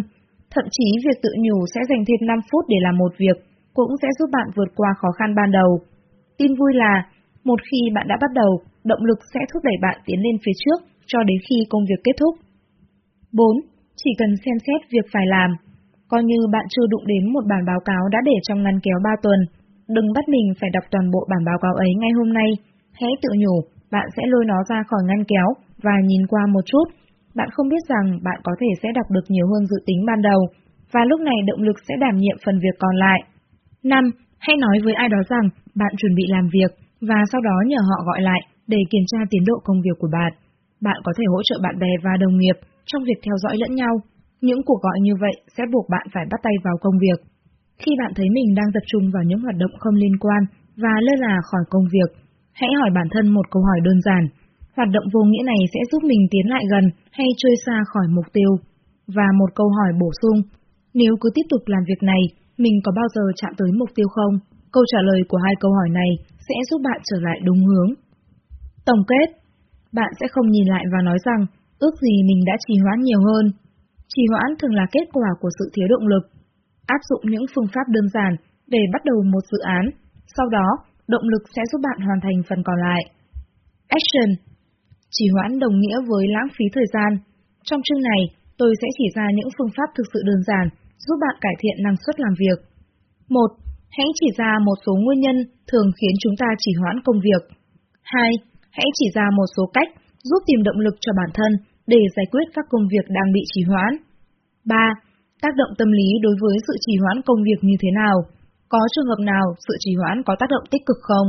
Thậm chí việc tự nhủ sẽ dành thêm 5 phút để làm một việc cũng sẽ giúp bạn vượt qua khó khăn ban đầu. Tin vui là, một khi bạn đã bắt đầu, động lực sẽ thúc đẩy bạn tiến lên phía trước cho đến khi công việc kết thúc. 4. Chỉ cần xem xét việc phải làm. Coi như bạn chưa đụng đến một bản báo cáo đã để trong ngăn kéo 3 tuần. Đừng bắt mình phải đọc toàn bộ bản báo cáo ấy ngay hôm nay. Hãy tự nhủ, bạn sẽ lôi nó ra khỏi ngăn kéo và nhìn qua một chút. Bạn không biết rằng bạn có thể sẽ đọc được nhiều hơn dự tính ban đầu, và lúc này động lực sẽ đảm nhiệm phần việc còn lại. 5. Hãy nói với ai đó rằng bạn chuẩn bị làm việc, và sau đó nhờ họ gọi lại để kiểm tra tiến độ công việc của bạn. Bạn có thể hỗ trợ bạn bè và đồng nghiệp trong việc theo dõi lẫn nhau. Những cuộc gọi như vậy sẽ buộc bạn phải bắt tay vào công việc. Khi bạn thấy mình đang tập trung vào những hoạt động không liên quan và lơ là khỏi công việc, hãy hỏi bản thân một câu hỏi đơn giản. Hoạt động vô nghĩa này sẽ giúp mình tiến lại gần hay trôi xa khỏi mục tiêu? Và một câu hỏi bổ sung, nếu cứ tiếp tục làm việc này, mình có bao giờ chạm tới mục tiêu không? Câu trả lời của hai câu hỏi này sẽ giúp bạn trở lại đúng hướng. Tổng kết, bạn sẽ không nhìn lại và nói rằng ước gì mình đã trì hoãn nhiều hơn. Trì hoãn thường là kết quả của sự thiếu động lực. Áp dụng những phương pháp đơn giản để bắt đầu một dự án, sau đó động lực sẽ giúp bạn hoàn thành phần còn lại. Action Trì hoãn đồng nghĩa với lãng phí thời gian. Trong chương này, tôi sẽ chỉ ra những phương pháp thực sự đơn giản giúp bạn cải thiện năng suất làm việc. 1. Hãy chỉ ra một số nguyên nhân thường khiến chúng ta trì hoãn công việc. 2. Hãy chỉ ra một số cách giúp tìm động lực cho bản thân để giải quyết các công việc đang bị trì hoãn. 3. Tác động tâm lý đối với sự trì hoãn công việc như thế nào? Có trường hợp nào sự trì hoãn có tác động tích cực không?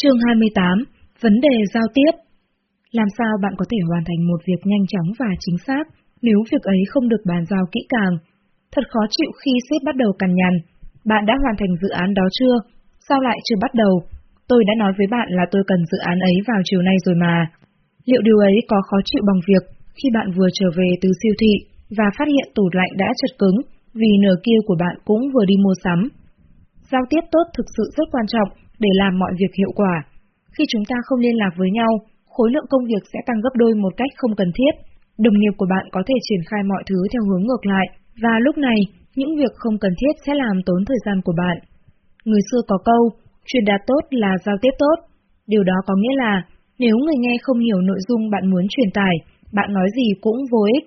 Chương 28. Vấn đề giao tiếp Làm sao bạn có thể hoàn thành một việc nhanh chóng và chính xác nếu việc ấy không được bàn giao kỹ càng? Thật khó chịu khi sếp bắt đầu cằn nhằn. Bạn đã hoàn thành dự án đó chưa? Sao lại chưa bắt đầu? Tôi đã nói với bạn là tôi cần dự án ấy vào chiều nay rồi mà. Liệu điều ấy có khó chịu bằng việc khi bạn vừa trở về từ siêu thị và phát hiện tủ lạnh đã chật cứng vì nửa kia của bạn cũng vừa đi mua sắm? Giao tiếp tốt thực sự rất quan trọng để làm mọi việc hiệu quả. Khi chúng ta không liên lạc với nhau, khối lượng công việc sẽ tăng gấp đôi một cách không cần thiết. Đồng nghiệp của bạn có thể triển khai mọi thứ theo hướng ngược lại, và lúc này, những việc không cần thiết sẽ làm tốn thời gian của bạn. Người xưa có câu, truyền đạt tốt là giao tiếp tốt. Điều đó có nghĩa là, nếu người nghe không hiểu nội dung bạn muốn truyền tải, bạn nói gì cũng vô ích.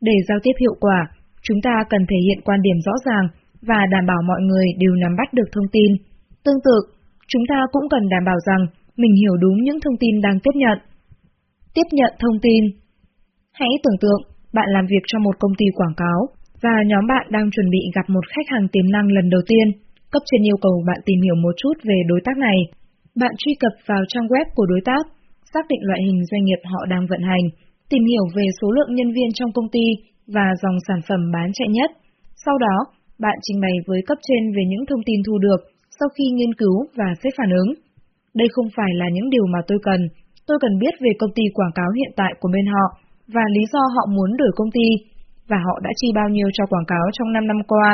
Để giao tiếp hiệu quả, chúng ta cần thể hiện quan điểm rõ ràng và đảm bảo mọi người đều nắm bắt được thông tin. Tương tự, chúng ta cũng cần đảm bảo rằng mình hiểu đúng những thông tin đang tiếp nhận. Tiếp nhận thông tin Hãy tưởng tượng, bạn làm việc cho một công ty quảng cáo, và nhóm bạn đang chuẩn bị gặp một khách hàng tiềm năng lần đầu tiên. Cấp trên yêu cầu bạn tìm hiểu một chút về đối tác này. Bạn truy cập vào trang web của đối tác, xác định loại hình doanh nghiệp họ đang vận hành, tìm hiểu về số lượng nhân viên trong công ty và dòng sản phẩm bán chạy nhất. Sau đó, bạn trình bày với cấp trên về những thông tin thu được sau khi nghiên cứu và xếp phản ứng. Đây không phải là những điều mà tôi cần. Tôi cần biết về công ty quảng cáo hiện tại của bên họ và lý do họ muốn đổi công ty và họ đã chi bao nhiêu cho quảng cáo trong 5 năm qua.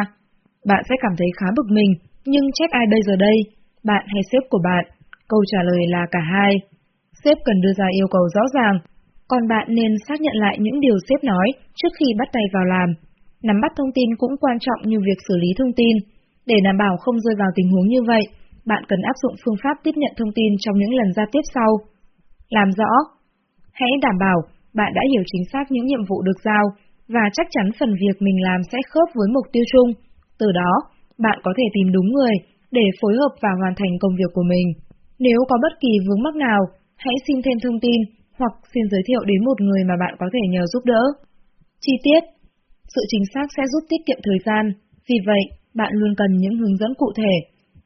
Bạn sẽ cảm thấy khá bực mình, nhưng trách ai bây giờ đây? Bạn hay sếp của bạn? Câu trả lời là cả hai. Sếp cần đưa ra yêu cầu rõ ràng, còn bạn nên xác nhận lại những điều sếp nói trước khi bắt tay vào làm. Nắm bắt thông tin cũng quan trọng như việc xử lý thông tin. Để đảm bảo không rơi vào tình huống như vậy, bạn cần áp dụng phương pháp tiếp nhận thông tin trong những lần giao tiếp sau. Làm rõ. Hãy đảm bảo bạn đã hiểu chính xác những nhiệm vụ được giao và chắc chắn phần việc mình làm sẽ khớp với mục tiêu chung. Từ đó, bạn có thể tìm đúng người để phối hợp và hoàn thành công việc của mình. Nếu có bất kỳ vướng mắc nào, hãy xin thêm thông tin hoặc xin giới thiệu đến một người mà bạn có thể nhờ giúp đỡ. Chi tiết Sự chính xác sẽ giúp tiết kiệm thời gian, vì vậy, bạn luôn cần những hướng dẫn cụ thể.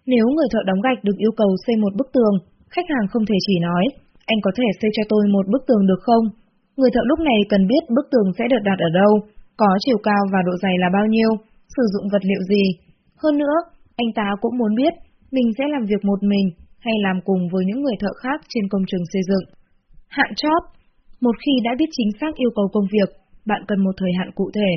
Nếu người thợ đóng gạch được yêu cầu xây một bức tường, khách hàng không thể chỉ nói, anh có thể xây cho tôi một bức tường được không? Người thợ lúc này cần biết bức tường sẽ được đặt ở đâu, có chiều cao và độ dày là bao nhiêu, sử dụng vật liệu gì. Hơn nữa, anh ta cũng muốn biết mình sẽ làm việc một mình hay làm cùng với những người thợ khác trên công trường xây dựng. Hạn chót Một khi đã biết chính xác yêu cầu công việc, bạn cần một thời hạn cụ thể.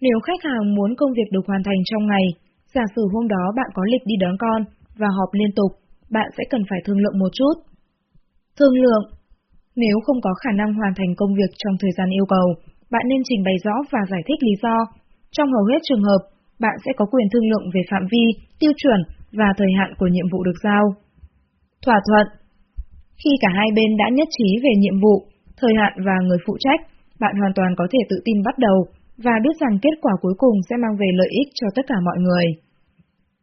Nếu khách hàng muốn công việc được hoàn thành trong ngày, giả sử hôm đó bạn có lịch đi đón con và họp liên tục, bạn sẽ cần phải thương lượng một chút. Thương lượng Nếu không có khả năng hoàn thành công việc trong thời gian yêu cầu, bạn nên trình bày rõ và giải thích lý do. Trong hầu hết trường hợp, bạn sẽ có quyền thương lượng về phạm vi, tiêu chuẩn và thời hạn của nhiệm vụ được giao. Thỏa thuận Khi cả hai bên đã nhất trí về nhiệm vụ, thời hạn và người phụ trách, bạn hoàn toàn có thể tự tin bắt đầu và biết rằng kết quả cuối cùng sẽ mang về lợi ích cho tất cả mọi người.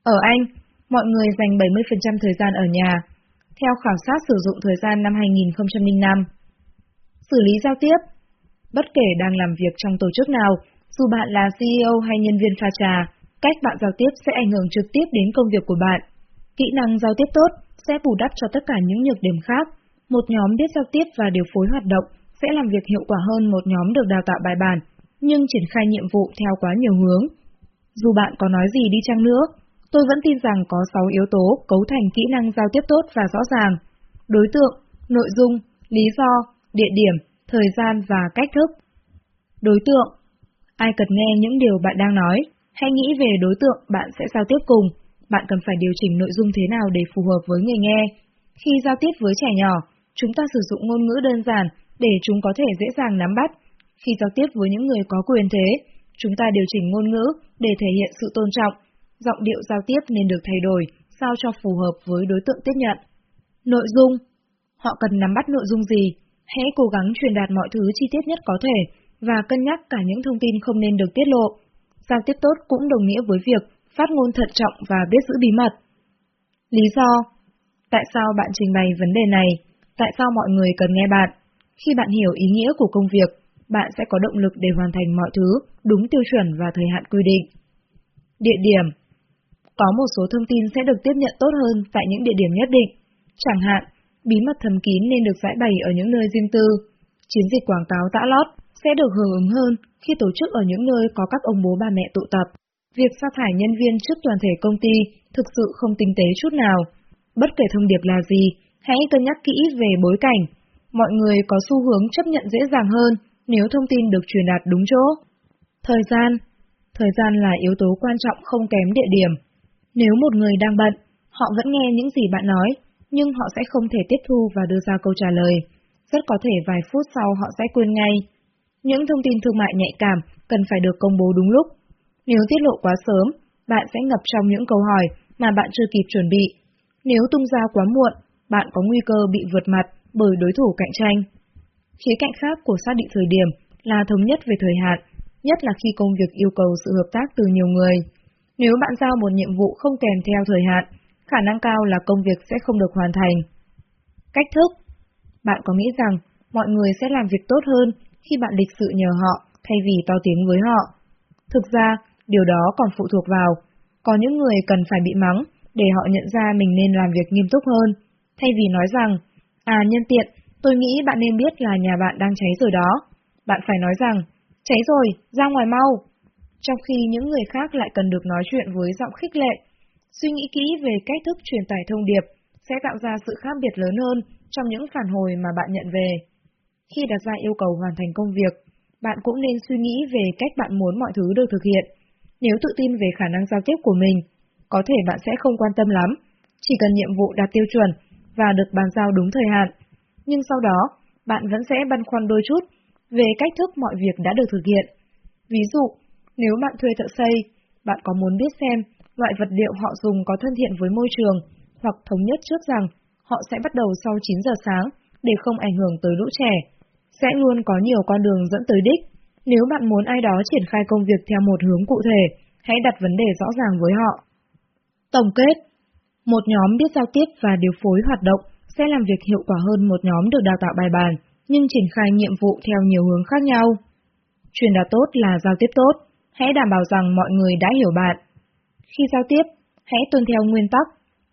Ở Anh, mọi người dành 70% thời gian ở nhà, theo khảo sát sử dụng thời gian năm 2005. Xử lý giao tiếp Bất kể đang làm việc trong tổ chức nào, dù bạn là CEO hay nhân viên pha trà, cách bạn giao tiếp sẽ ảnh hưởng trực tiếp đến công việc của bạn. Kỹ năng giao tiếp tốt sẽ bù đắp cho tất cả những nhược điểm khác. Một nhóm biết giao tiếp và điều phối hoạt động sẽ làm việc hiệu quả hơn một nhóm được đào tạo bài bản, nhưng triển khai nhiệm vụ theo quá nhiều hướng. Dù bạn có nói gì đi chăng nữa, tôi vẫn tin rằng có 6 yếu tố cấu thành kỹ năng giao tiếp tốt và rõ ràng. Đối tượng, nội dung, lý do, địa điểm, thời gian và cách thức. Đối tượng Ai cần nghe những điều bạn đang nói, hãy nghĩ về đối tượng bạn sẽ giao tiếp cùng. Bạn cần phải điều chỉnh nội dung thế nào để phù hợp với người nghe. Khi giao tiếp với trẻ nhỏ, chúng ta sử dụng ngôn ngữ đơn giản để chúng có thể dễ dàng nắm bắt. Khi giao tiếp với những người có quyền thế, chúng ta điều chỉnh ngôn ngữ để thể hiện sự tôn trọng. Giọng điệu giao tiếp nên được thay đổi, sao cho phù hợp với đối tượng tiếp nhận. Nội dung Họ cần nắm bắt nội dung gì? Hãy cố gắng truyền đạt mọi thứ chi tiết nhất có thể và cân nhắc cả những thông tin không nên được tiết lộ. Giao tiếp tốt cũng đồng nghĩa với việc phát ngôn thận trọng và biết giữ bí mật. Lý do Tại sao bạn trình bày vấn đề này? Tại sao mọi người cần nghe bạn? Khi bạn hiểu ý nghĩa của công việc, bạn sẽ có động lực để hoàn thành mọi thứ đúng tiêu chuẩn và thời hạn quy định. Địa điểm Có một số thông tin sẽ được tiếp nhận tốt hơn tại những địa điểm nhất định. Chẳng hạn, bí mật thầm kín nên được giải bày ở những nơi riêng tư. Chiến dịch quảng cáo tã lót sẽ được hưởng ứng hơn khi tổ chức ở những nơi có các ông bố bà mẹ tụ tập. Việc sa thải nhân viên trước toàn thể công ty thực sự không tinh tế chút nào. Bất kể thông điệp là gì, hãy cân nhắc kỹ về bối cảnh. Mọi người có xu hướng chấp nhận dễ dàng hơn nếu thông tin được truyền đạt đúng chỗ. Thời gian Thời gian là yếu tố quan trọng không kém địa điểm. Nếu một người đang bận, họ vẫn nghe những gì bạn nói, nhưng họ sẽ không thể tiếp thu và đưa ra câu trả lời. Rất có thể vài phút sau họ sẽ quên ngay. Những thông tin thương mại nhạy cảm cần phải được công bố đúng lúc. Nếu tiết lộ quá sớm, bạn sẽ ngập trong những câu hỏi mà bạn chưa kịp chuẩn bị. Nếu tung ra quá muộn, bạn có nguy cơ bị vượt mặt bởi đối thủ cạnh tranh. Khía cạnh khác của xác định thời điểm là thống nhất về thời hạn, nhất là khi công việc yêu cầu sự hợp tác từ nhiều người. Nếu bạn giao một nhiệm vụ không kèm theo thời hạn, khả năng cao là công việc sẽ không được hoàn thành. Cách thức Bạn có nghĩ rằng mọi người sẽ làm việc tốt hơn khi bạn lịch sự nhờ họ thay vì to tiếng với họ. Thực ra, điều đó còn phụ thuộc vào, có những người cần phải bị mắng để họ nhận ra mình nên làm việc nghiêm túc hơn, thay vì nói rằng, à nhân tiện, tôi nghĩ bạn nên biết là nhà bạn đang cháy rồi đó. Bạn phải nói rằng, cháy rồi, ra ngoài mau. Trong khi những người khác lại cần được nói chuyện với giọng khích lệ, suy nghĩ kỹ về cách thức truyền tải thông điệp sẽ tạo ra sự khác biệt lớn hơn trong những phản hồi mà bạn nhận về. Khi đặt ra yêu cầu hoàn thành công việc, bạn cũng nên suy nghĩ về cách bạn muốn mọi thứ được thực hiện. Nếu tự tin về khả năng giao tiếp của mình, có thể bạn sẽ không quan tâm lắm, chỉ cần nhiệm vụ đạt tiêu chuẩn và được bàn giao đúng thời hạn. Nhưng sau đó, bạn vẫn sẽ băn khoăn đôi chút về cách thức mọi việc đã được thực hiện. Ví dụ, nếu bạn thuê thợ xây, bạn có muốn biết xem loại vật liệu họ dùng có thân thiện với môi trường hoặc thống nhất trước rằng họ sẽ bắt đầu sau 9 giờ sáng để không ảnh hưởng tới lũ trẻ. Sẽ luôn có nhiều con đường dẫn tới đích. Nếu bạn muốn ai đó triển khai công việc theo một hướng cụ thể, hãy đặt vấn đề rõ ràng với họ. Tổng kết Một nhóm biết giao tiếp và điều phối hoạt động sẽ làm việc hiệu quả hơn một nhóm được đào tạo bài bản, nhưng triển khai nhiệm vụ theo nhiều hướng khác nhau. Truyền đạt tốt là giao tiếp tốt, hãy đảm bảo rằng mọi người đã hiểu bạn. Khi giao tiếp, hãy tuân theo nguyên tắc,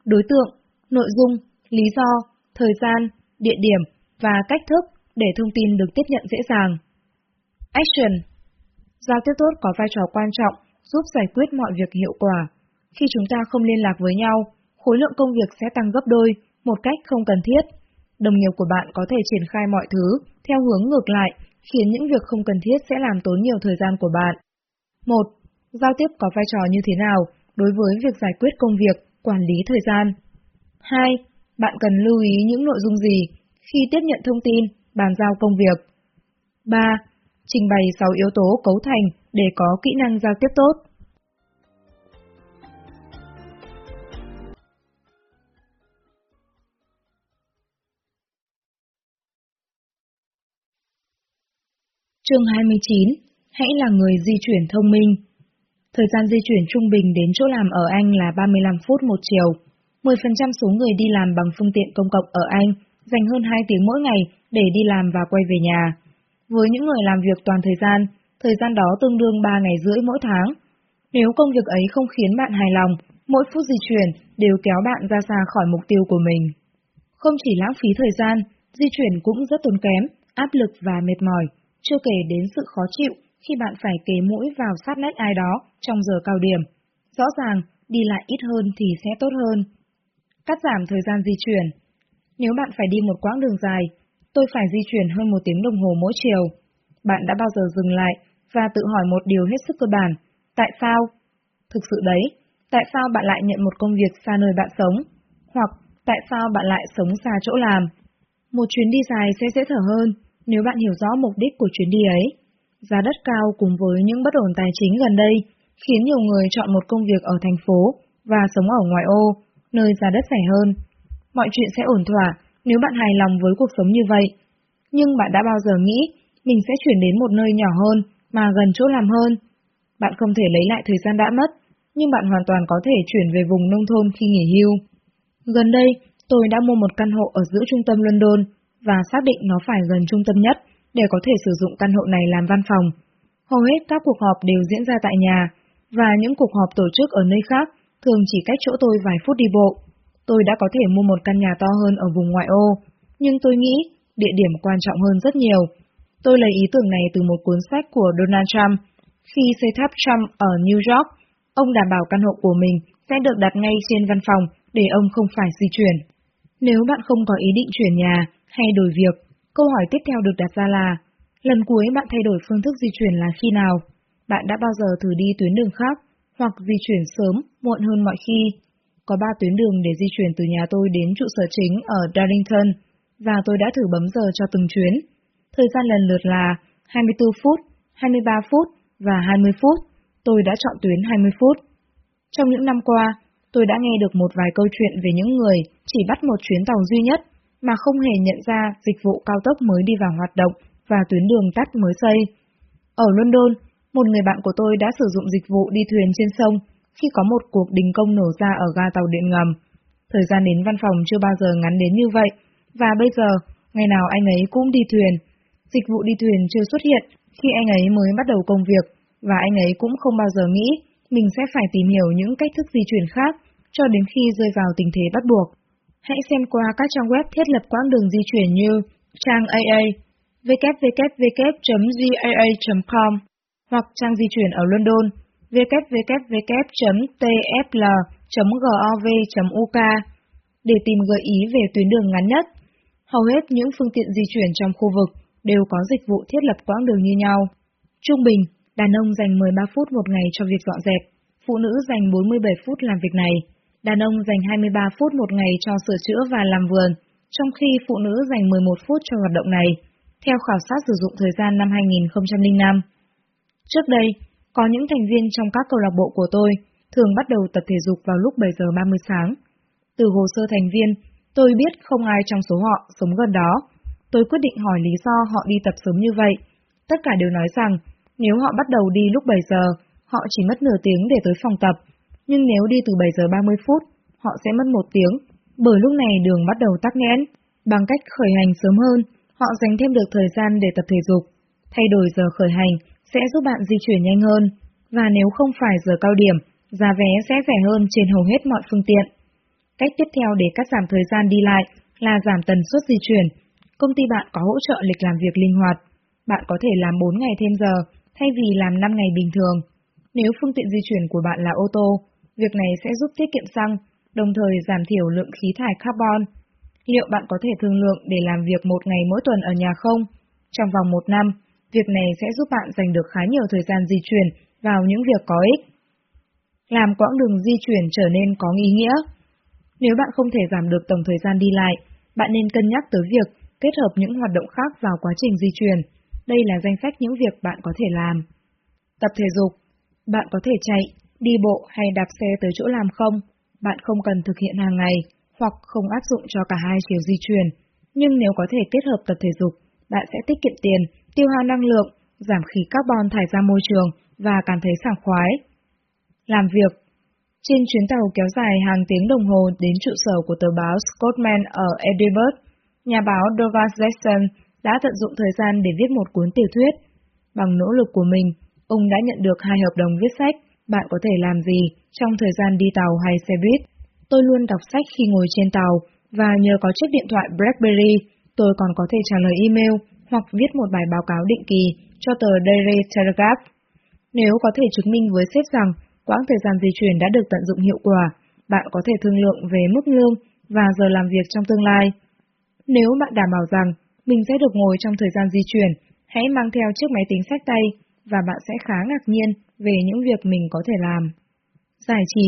đối tượng, nội dung, lý do, thời gian, địa điểm và cách thức để thông tin được tiếp nhận dễ dàng. Action Giao tiếp tốt có vai trò quan trọng giúp giải quyết mọi việc hiệu quả. Khi chúng ta không liên lạc với nhau, khối lượng công việc sẽ tăng gấp đôi một cách không cần thiết. Đồng nghiệp của bạn có thể triển khai mọi thứ theo hướng ngược lại, khiến những việc không cần thiết sẽ làm tốn nhiều thời gian của bạn. 1. Giao tiếp có vai trò như thế nào đối với việc giải quyết công việc, quản lý thời gian? 2. Bạn cần lưu ý những nội dung gì khi tiếp nhận thông tin, bàn giao công việc? 3. Trình bày 6 yếu tố cấu thành để có kỹ năng giao tiếp tốt. Chương 29 Hãy là người di chuyển thông minh Thời gian di chuyển trung bình đến chỗ làm ở Anh là 35 phút một chiều. 10% số người đi làm bằng phương tiện công cộng ở Anh dành hơn 2 tiếng mỗi ngày để đi làm và quay về nhà. Với những người làm việc toàn thời gian, thời gian đó tương đương 3 ngày rưỡi mỗi tháng. Nếu công việc ấy không khiến bạn hài lòng, mỗi phút di chuyển đều kéo bạn ra xa khỏi mục tiêu của mình. Không chỉ lãng phí thời gian, di chuyển cũng rất tốn kém, áp lực và mệt mỏi chưa kể đến sự khó chịu khi bạn phải kề mũi vào sát nách ai đó trong giờ cao điểm. Rõ ràng, đi lại ít hơn thì sẽ tốt hơn. Cắt giảm thời gian di chuyển. Nếu bạn phải đi một quãng đường dài, tôi phải di chuyển hơn một tiếng đồng hồ mỗi chiều. Bạn đã bao giờ dừng lại và tự hỏi một điều hết sức cơ bản. Tại sao? Thực sự đấy, tại sao bạn lại nhận một công việc xa nơi bạn sống? Hoặc tại sao bạn lại sống xa chỗ làm? Một chuyến đi dài sẽ dễ thở hơn, nếu bạn hiểu rõ mục đích của chuyến đi ấy. Giá đất cao cùng với những bất ổn tài chính gần đây khiến nhiều người chọn một công việc ở thành phố và sống ở ngoại ô, nơi giá đất rẻ hơn. Mọi chuyện sẽ ổn thỏa nếu bạn hài lòng với cuộc sống như vậy. Nhưng bạn đã bao giờ nghĩ mình sẽ chuyển đến một nơi nhỏ hơn mà gần chỗ làm hơn? Bạn không thể lấy lại thời gian đã mất, nhưng bạn hoàn toàn có thể chuyển về vùng nông thôn khi nghỉ hưu. Gần đây, tôi đã mua một căn hộ ở giữa trung tâm London và xác định nó phải gần trung tâm nhất để có thể sử dụng căn hộ này làm văn phòng. Hầu hết các cuộc họp đều diễn ra tại nhà, và những cuộc họp tổ chức ở nơi khác thường chỉ cách chỗ tôi vài phút đi bộ. Tôi đã có thể mua một căn nhà to hơn ở vùng ngoại ô, nhưng tôi nghĩ địa điểm quan trọng hơn rất nhiều. Tôi lấy ý tưởng này từ một cuốn sách của Donald Trump. Khi xây tháp Trump ở New York, ông đảm bảo căn hộ của mình sẽ được đặt ngay trên văn phòng để ông không phải di chuyển. Nếu bạn không có ý định chuyển nhà, hay đổi việc, câu hỏi tiếp theo được đặt ra là, lần cuối bạn thay đổi phương thức di chuyển là khi nào? Bạn đã bao giờ thử đi tuyến đường khác, hoặc di chuyển sớm, muộn hơn mọi khi? Có ba tuyến đường để di chuyển từ nhà tôi đến trụ sở chính ở Darlington, và tôi đã thử bấm giờ cho từng chuyến. Thời gian lần lượt là 24 phút, 23 phút và 20 phút. Tôi đã chọn tuyến 20 phút. Trong những năm qua, tôi đã nghe được một vài câu chuyện về những người chỉ bắt một chuyến tàu duy nhất mà không hề nhận ra dịch vụ cao tốc mới đi vào hoạt động và tuyến đường tắt mới xây. Ở London, một người bạn của tôi đã sử dụng dịch vụ đi thuyền trên sông khi có một cuộc đình công nổ ra ở ga tàu điện ngầm. Thời gian đến văn phòng chưa bao giờ ngắn đến như vậy, và bây giờ, ngày nào anh ấy cũng đi thuyền. Dịch vụ đi thuyền chưa xuất hiện khi anh ấy mới bắt đầu công việc, và anh ấy cũng không bao giờ nghĩ mình sẽ phải tìm hiểu những cách thức di chuyển khác cho đến khi rơi vào tình thế bắt buộc. Hãy xem qua các trang web thiết lập quãng đường di chuyển như trang AA, www.gaa.com hoặc trang di chuyển ở London www.tfl.gov.uk để tìm gợi ý về tuyến đường ngắn nhất. Hầu hết những phương tiện di chuyển trong khu vực đều có dịch vụ thiết lập quãng đường như nhau. Trung bình, đàn ông dành 13 phút một ngày cho việc dọn dẹp, phụ nữ dành 47 phút làm việc này đàn ông dành 23 phút một ngày cho sửa chữa và làm vườn, trong khi phụ nữ dành 11 phút cho hoạt động này, theo khảo sát sử dụng thời gian năm 2005. Trước đây, có những thành viên trong các câu lạc bộ của tôi thường bắt đầu tập thể dục vào lúc 7 giờ 30 sáng. Từ hồ sơ thành viên, tôi biết không ai trong số họ sống gần đó. Tôi quyết định hỏi lý do họ đi tập sớm như vậy. Tất cả đều nói rằng, nếu họ bắt đầu đi lúc 7 giờ, họ chỉ mất nửa tiếng để tới phòng tập. Nhưng nếu đi từ 7 giờ 30 phút, họ sẽ mất một tiếng, bởi lúc này đường bắt đầu tắc nghẽn. Bằng cách khởi hành sớm hơn, họ dành thêm được thời gian để tập thể dục. Thay đổi giờ khởi hành sẽ giúp bạn di chuyển nhanh hơn, và nếu không phải giờ cao điểm, giá vé sẽ rẻ hơn trên hầu hết mọi phương tiện. Cách tiếp theo để cắt giảm thời gian đi lại là giảm tần suất di chuyển. Công ty bạn có hỗ trợ lịch làm việc linh hoạt. Bạn có thể làm 4 ngày thêm giờ thay vì làm 5 ngày bình thường. Nếu phương tiện di chuyển của bạn là ô tô, việc này sẽ giúp tiết kiệm xăng, đồng thời giảm thiểu lượng khí thải carbon. Liệu bạn có thể thương lượng để làm việc một ngày mỗi tuần ở nhà không? Trong vòng một năm, việc này sẽ giúp bạn dành được khá nhiều thời gian di chuyển vào những việc có ích. Làm quãng đường di chuyển trở nên có ý nghĩa. Nếu bạn không thể giảm được tổng thời gian đi lại, bạn nên cân nhắc tới việc kết hợp những hoạt động khác vào quá trình di chuyển. Đây là danh sách những việc bạn có thể làm. Tập thể dục. Bạn có thể chạy, đi bộ hay đạp xe tới chỗ làm không? Bạn không cần thực hiện hàng ngày, hoặc không áp dụng cho cả hai chiều di chuyển. Nhưng nếu có thể kết hợp tập thể dục, bạn sẽ tiết kiệm tiền, tiêu hao năng lượng, giảm khí carbon thải ra môi trường và cảm thấy sảng khoái. Làm việc Trên chuyến tàu kéo dài hàng tiếng đồng hồ đến trụ sở của tờ báo Scotland ở Edinburgh, nhà báo Douglas Jackson đã tận dụng thời gian để viết một cuốn tiểu thuyết. Bằng nỗ lực của mình, ông đã nhận được hai hợp đồng viết sách Bạn có thể làm gì trong thời gian đi tàu hay xe buýt. Tôi luôn đọc sách khi ngồi trên tàu, và nhờ có chiếc điện thoại BlackBerry, tôi còn có thể trả lời email hoặc viết một bài báo cáo định kỳ cho tờ Daily Telegraph. Nếu có thể chứng minh với sếp rằng quãng thời gian di chuyển đã được tận dụng hiệu quả, bạn có thể thương lượng về mức lương và giờ làm việc trong tương lai. Nếu bạn đảm bảo rằng mình sẽ được ngồi trong thời gian di chuyển, hãy mang theo chiếc máy tính sách tay và bạn sẽ khá ngạc nhiên về những việc mình có thể làm. Giải trí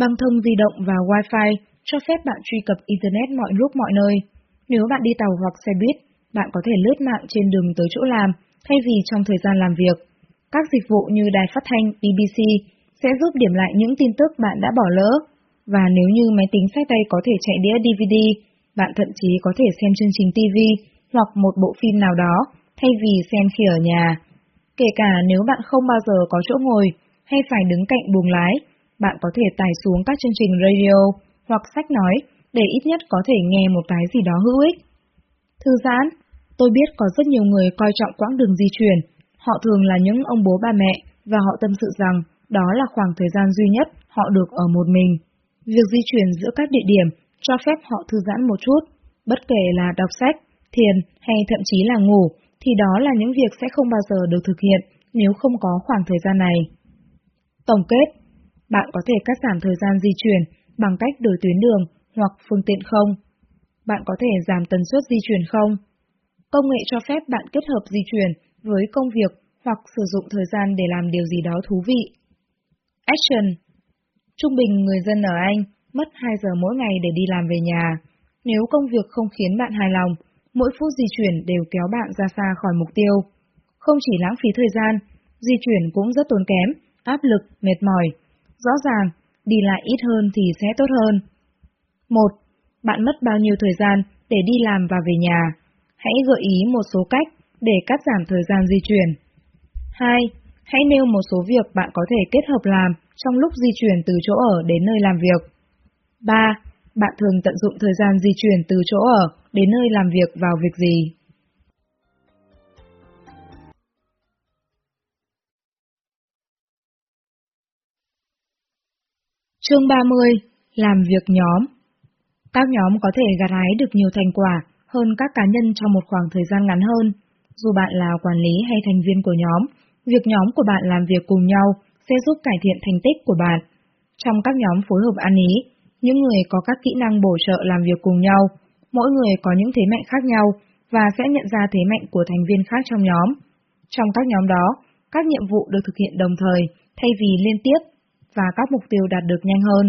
Băng thông di động và Wi-Fi cho phép bạn truy cập Internet mọi lúc mọi nơi. Nếu bạn đi tàu hoặc xe buýt, bạn có thể lướt mạng trên đường tới chỗ làm thay vì trong thời gian làm việc. Các dịch vụ như đài phát thanh BBC sẽ giúp điểm lại những tin tức bạn đã bỏ lỡ. Và nếu như máy tính sách tay có thể chạy đĩa DVD, bạn thậm chí có thể xem chương trình TV hoặc một bộ phim nào đó thay vì xem khi ở nhà. Kể cả nếu bạn không bao giờ có chỗ ngồi hay phải đứng cạnh buồng lái, bạn có thể tải xuống các chương trình radio hoặc sách nói để ít nhất có thể nghe một cái gì đó hữu ích. Thư giãn, tôi biết có rất nhiều người coi trọng quãng đường di chuyển, họ thường là những ông bố bà mẹ và họ tâm sự rằng đó là khoảng thời gian duy nhất họ được ở một mình. Việc di chuyển giữa các địa điểm cho phép họ thư giãn một chút, bất kể là đọc sách, thiền hay thậm chí là ngủ, thì đó là những việc sẽ không bao giờ được thực hiện nếu không có khoảng thời gian này. Tổng kết, bạn có thể cắt giảm thời gian di chuyển bằng cách đổi tuyến đường hoặc phương tiện không? Bạn có thể giảm tần suất di chuyển không? Công nghệ cho phép bạn kết hợp di chuyển với công việc hoặc sử dụng thời gian để làm điều gì đó thú vị. Action Trung bình người dân ở Anh mất 2 giờ mỗi ngày để đi làm về nhà. Nếu công việc không khiến bạn hài lòng, mỗi phút di chuyển đều kéo bạn ra xa khỏi mục tiêu. Không chỉ lãng phí thời gian, di chuyển cũng rất tốn kém, áp lực, mệt mỏi. Rõ ràng, đi lại ít hơn thì sẽ tốt hơn. 1. Bạn mất bao nhiêu thời gian để đi làm và về nhà? Hãy gợi ý một số cách để cắt giảm thời gian di chuyển. 2. Hãy nêu một số việc bạn có thể kết hợp làm trong lúc di chuyển từ chỗ ở đến nơi làm việc. 3. Bạn thường tận dụng thời gian di chuyển từ chỗ ở đến nơi làm việc vào việc gì? Chương 30. Làm việc nhóm các nhóm có thể gặt hái được nhiều thành quả hơn các cá nhân trong một khoảng thời gian ngắn hơn. Dù bạn là quản lý hay thành viên của nhóm, việc nhóm của bạn làm việc cùng nhau sẽ giúp cải thiện thành tích của bạn. Trong các nhóm phối hợp ăn ý, những người có các kỹ năng bổ trợ làm việc cùng nhau, mỗi người có những thế mạnh khác nhau và sẽ nhận ra thế mạnh của thành viên khác trong nhóm. Trong các nhóm đó, các nhiệm vụ được thực hiện đồng thời thay vì liên tiếp và các mục tiêu đạt được nhanh hơn.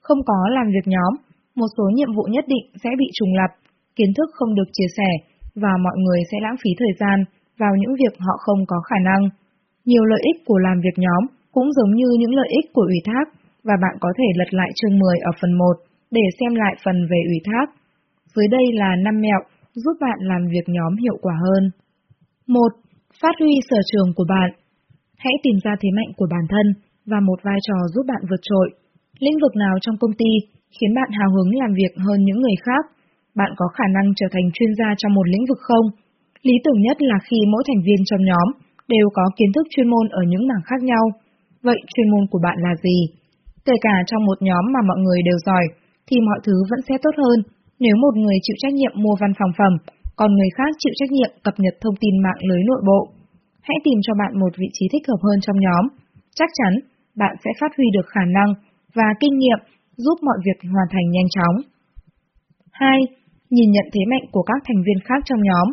Không có làm việc nhóm, một số nhiệm vụ nhất định sẽ bị trùng lập, kiến thức không được chia sẻ và mọi người sẽ lãng phí thời gian vào những việc họ không có khả năng. Nhiều lợi ích của làm việc nhóm cũng giống như những lợi ích của ủy thác và bạn có thể lật lại chương 10 ở phần 1 để xem lại phần về ủy thác. Dưới đây là 5 mẹo giúp bạn làm việc nhóm hiệu quả hơn. 1. Phát huy sở trường của bạn. Hãy tìm ra thế mạnh của bản thân và một vai trò giúp bạn vượt trội. Lĩnh vực nào trong công ty khiến bạn hào hứng làm việc hơn những người khác? Bạn có khả năng trở thành chuyên gia trong một lĩnh vực không? Lý tưởng nhất là khi mỗi thành viên trong nhóm đều có kiến thức chuyên môn ở những mảng khác nhau. Vậy chuyên môn của bạn là gì? Kể cả trong một nhóm mà mọi người đều giỏi, thì mọi thứ vẫn sẽ tốt hơn nếu một người chịu trách nhiệm mua văn phòng phẩm, còn người khác chịu trách nhiệm cập nhật thông tin mạng lưới nội bộ. Hãy tìm cho bạn một vị trí thích hợp hơn trong nhóm. Chắc chắn, bạn sẽ phát huy được khả năng và kinh nghiệm giúp mọi việc hoàn thành nhanh chóng. 2. Nhìn nhận thế mạnh của các thành viên khác trong nhóm.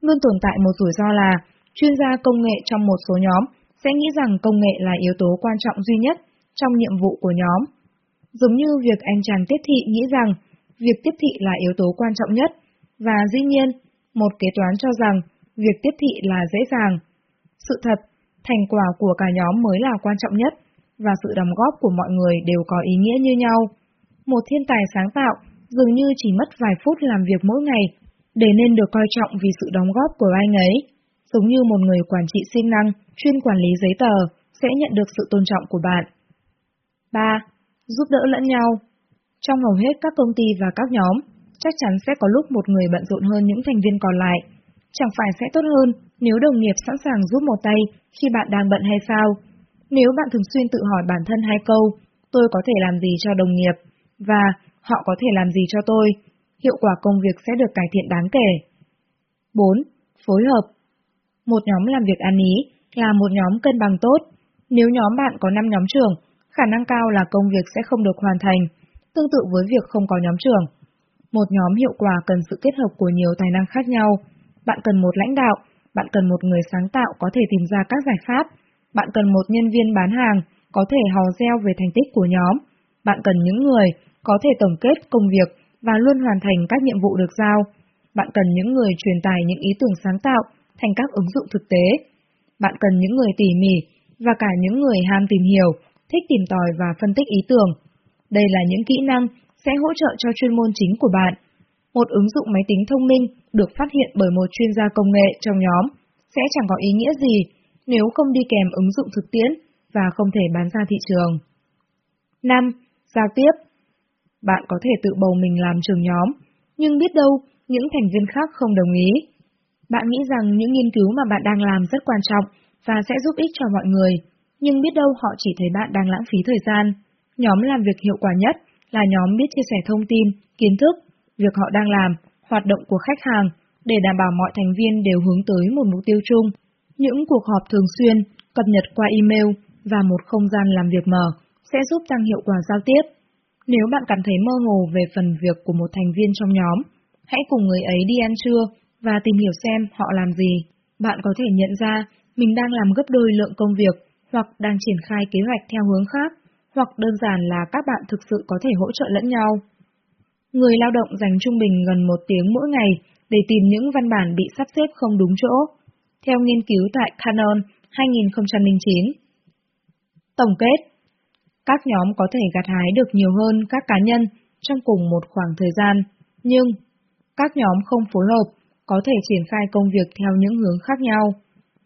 Luôn tồn tại một rủi ro là chuyên gia công nghệ trong một số nhóm sẽ nghĩ rằng công nghệ là yếu tố quan trọng duy nhất trong nhiệm vụ của nhóm. Giống như việc anh chàng tiếp thị nghĩ rằng việc tiếp thị là yếu tố quan trọng nhất, và dĩ nhiên, một kế toán cho rằng việc tiếp thị là dễ dàng. Sự thật, thành quả của cả nhóm mới là quan trọng nhất, và sự đóng góp của mọi người đều có ý nghĩa như nhau. Một thiên tài sáng tạo dường như chỉ mất vài phút làm việc mỗi ngày, để nên được coi trọng vì sự đóng góp của anh ấy. Giống như một người quản trị siêng năng, chuyên quản lý giấy tờ, sẽ nhận được sự tôn trọng của bạn. 3. Giúp đỡ lẫn nhau Trong hầu hết các công ty và các nhóm, chắc chắn sẽ có lúc một người bận rộn hơn những thành viên còn lại. Chẳng phải sẽ tốt hơn nếu đồng nghiệp sẵn sàng giúp một tay khi bạn đang bận hay sao? Nếu bạn thường xuyên tự hỏi bản thân hai câu, tôi có thể làm gì cho đồng nghiệp, và họ có thể làm gì cho tôi, hiệu quả công việc sẽ được cải thiện đáng kể. 4. Phối hợp Một nhóm làm việc ăn ý là một nhóm cân bằng tốt. Nếu nhóm bạn có 5 nhóm trưởng, khả năng cao là công việc sẽ không được hoàn thành, tương tự với việc không có nhóm trưởng. Một nhóm hiệu quả cần sự kết hợp của nhiều tài năng khác nhau. Bạn cần một lãnh đạo, bạn cần một người sáng tạo có thể tìm ra các giải pháp, bạn cần một nhân viên bán hàng có thể hò reo về thành tích của nhóm, bạn cần những người có thể tổng kết công việc và luôn hoàn thành các nhiệm vụ được giao. Bạn cần những người truyền tải những ý tưởng sáng tạo thành các ứng dụng thực tế. Bạn cần những người tỉ mỉ và cả những người ham tìm hiểu, thích tìm tòi và phân tích ý tưởng. Đây là những kỹ năng sẽ hỗ trợ cho chuyên môn chính của bạn. Một ứng dụng máy tính thông minh được phát hiện bởi một chuyên gia công nghệ trong nhóm sẽ chẳng có ý nghĩa gì nếu không đi kèm ứng dụng thực tiễn và không thể bán ra thị trường. 5. Giao tiếp Bạn có thể tự bầu mình làm trường nhóm, nhưng biết đâu những thành viên khác không đồng ý. Bạn nghĩ rằng những nghiên cứu mà bạn đang làm rất quan trọng và sẽ giúp ích cho mọi người, nhưng biết đâu họ chỉ thấy bạn đang lãng phí thời gian. Nhóm làm việc hiệu quả nhất là nhóm biết chia sẻ thông tin, kiến thức, việc họ đang làm, hoạt động của khách hàng, để đảm bảo mọi thành viên đều hướng tới một mục tiêu chung. Những cuộc họp thường xuyên, cập nhật qua email và một không gian làm việc mở sẽ giúp tăng hiệu quả giao tiếp. Nếu bạn cảm thấy mơ hồ về phần việc của một thành viên trong nhóm, hãy cùng người ấy đi ăn trưa và tìm hiểu xem họ làm gì. Bạn có thể nhận ra mình đang làm gấp đôi lượng công việc hoặc đang triển khai kế hoạch theo hướng khác, hoặc đơn giản là các bạn thực sự có thể hỗ trợ lẫn nhau. Người lao động dành trung bình gần một tiếng mỗi ngày để tìm những văn bản bị sắp xếp không đúng chỗ, theo nghiên cứu tại Canon 2009. Tổng kết Các nhóm có thể gặt hái được nhiều hơn các cá nhân trong cùng một khoảng thời gian, nhưng các nhóm không phối hợp có thể triển khai công việc theo những hướng khác nhau.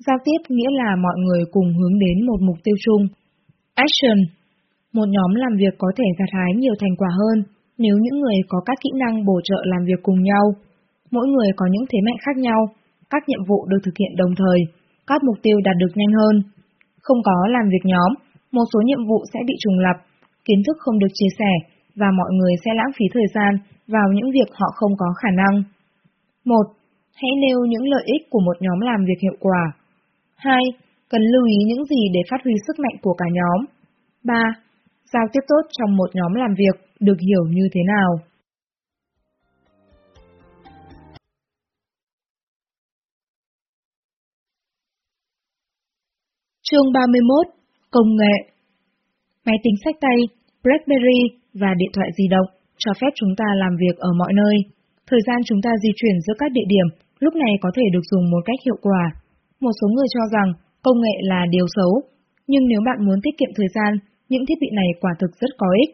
Giao tiếp nghĩa là mọi người cùng hướng đến một mục tiêu chung. Action Một nhóm làm việc có thể gặt hái nhiều thành quả hơn nếu những người có các kỹ năng bổ trợ làm việc cùng nhau. Mỗi người có những thế mạnh khác nhau, các nhiệm vụ được thực hiện đồng thời, các mục tiêu đạt được nhanh hơn. Không có làm việc nhóm, một số nhiệm vụ sẽ bị trùng lập, kiến thức không được chia sẻ, và mọi người sẽ lãng phí thời gian vào những việc họ không có khả năng. 1. Hãy nêu những lợi ích của một nhóm làm việc hiệu quả. 2. Cần lưu ý những gì để phát huy sức mạnh của cả nhóm. 3. Giao tiếp tốt trong một nhóm làm việc được hiểu như thế nào? Chương 31 Công nghệ Máy tính sách tay, Blackberry và điện thoại di động cho phép chúng ta làm việc ở mọi nơi. Thời gian chúng ta di chuyển giữa các địa điểm lúc này có thể được dùng một cách hiệu quả. Một số người cho rằng công nghệ là điều xấu, nhưng nếu bạn muốn tiết kiệm thời gian, những thiết bị này quả thực rất có ích.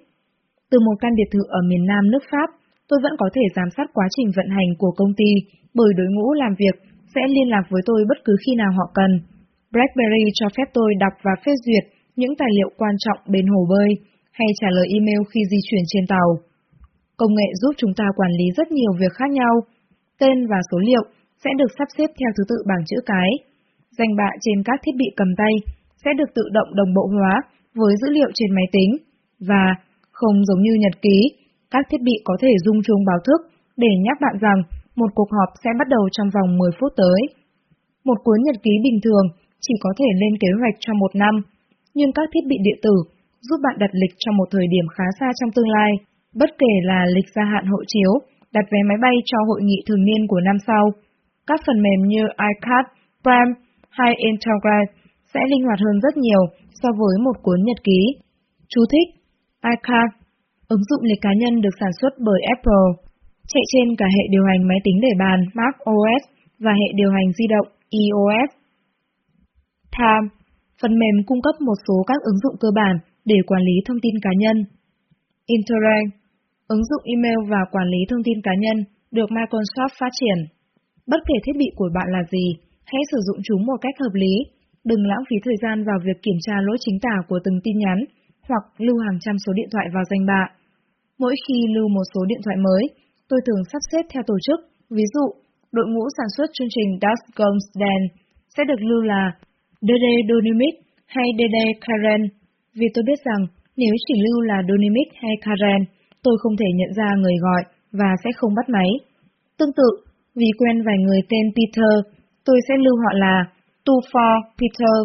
Từ một căn biệt thự ở miền Nam nước Pháp, tôi vẫn có thể giám sát quá trình vận hành của công ty bởi đội ngũ làm việc sẽ liên lạc với tôi bất cứ khi nào họ cần. BlackBerry cho phép tôi đọc và phê duyệt những tài liệu quan trọng bên hồ bơi hay trả lời email khi di chuyển trên tàu. Công nghệ giúp chúng ta quản lý rất nhiều việc khác nhau. Tên và số liệu sẽ được sắp xếp theo thứ tự bảng chữ cái. Danh bạ trên các thiết bị cầm tay sẽ được tự động đồng bộ hóa với dữ liệu trên máy tính. Và, không giống như nhật ký, các thiết bị có thể rung chuông báo thức để nhắc bạn rằng một cuộc họp sẽ bắt đầu trong vòng 10 phút tới. Một cuốn nhật ký bình thường chỉ có thể lên kế hoạch cho một năm, nhưng các thiết bị điện tử giúp bạn đặt lịch cho một thời điểm khá xa trong tương lai, bất kể là lịch gia hạn hộ chiếu, đặt vé máy bay cho hội nghị thường niên của năm sau. Các phần mềm như iCard, Prime hay Integrate sẽ linh hoạt hơn rất nhiều so với một cuốn nhật ký. Chú thích iCard Ứng dụng lịch cá nhân được sản xuất bởi Apple, chạy trên cả hệ điều hành máy tính để bàn Mac OS và hệ điều hành di động iOS. Time Phần mềm cung cấp một số các ứng dụng cơ bản để quản lý thông tin cá nhân. Interact Ứng dụng email và quản lý thông tin cá nhân được Microsoft phát triển. Bất kể thiết bị của bạn là gì, hãy sử dụng chúng một cách hợp lý. Đừng lãng phí thời gian vào việc kiểm tra lỗi chính tả của từng tin nhắn hoặc lưu hàng trăm số điện thoại vào danh bạ. Mỗi khi lưu một số điện thoại mới, tôi thường sắp xếp theo tổ chức, ví dụ, đội ngũ sản xuất chương trình Das Gomes sẽ được lưu là Dede Dynamic hay Dede Karen, vì tôi biết rằng nếu chỉ lưu là Dynamic hay Karen, tôi không thể nhận ra người gọi và sẽ không bắt máy. Tương tự, vì quen vài người tên Peter, tôi sẽ lưu họ là Tufo for Peter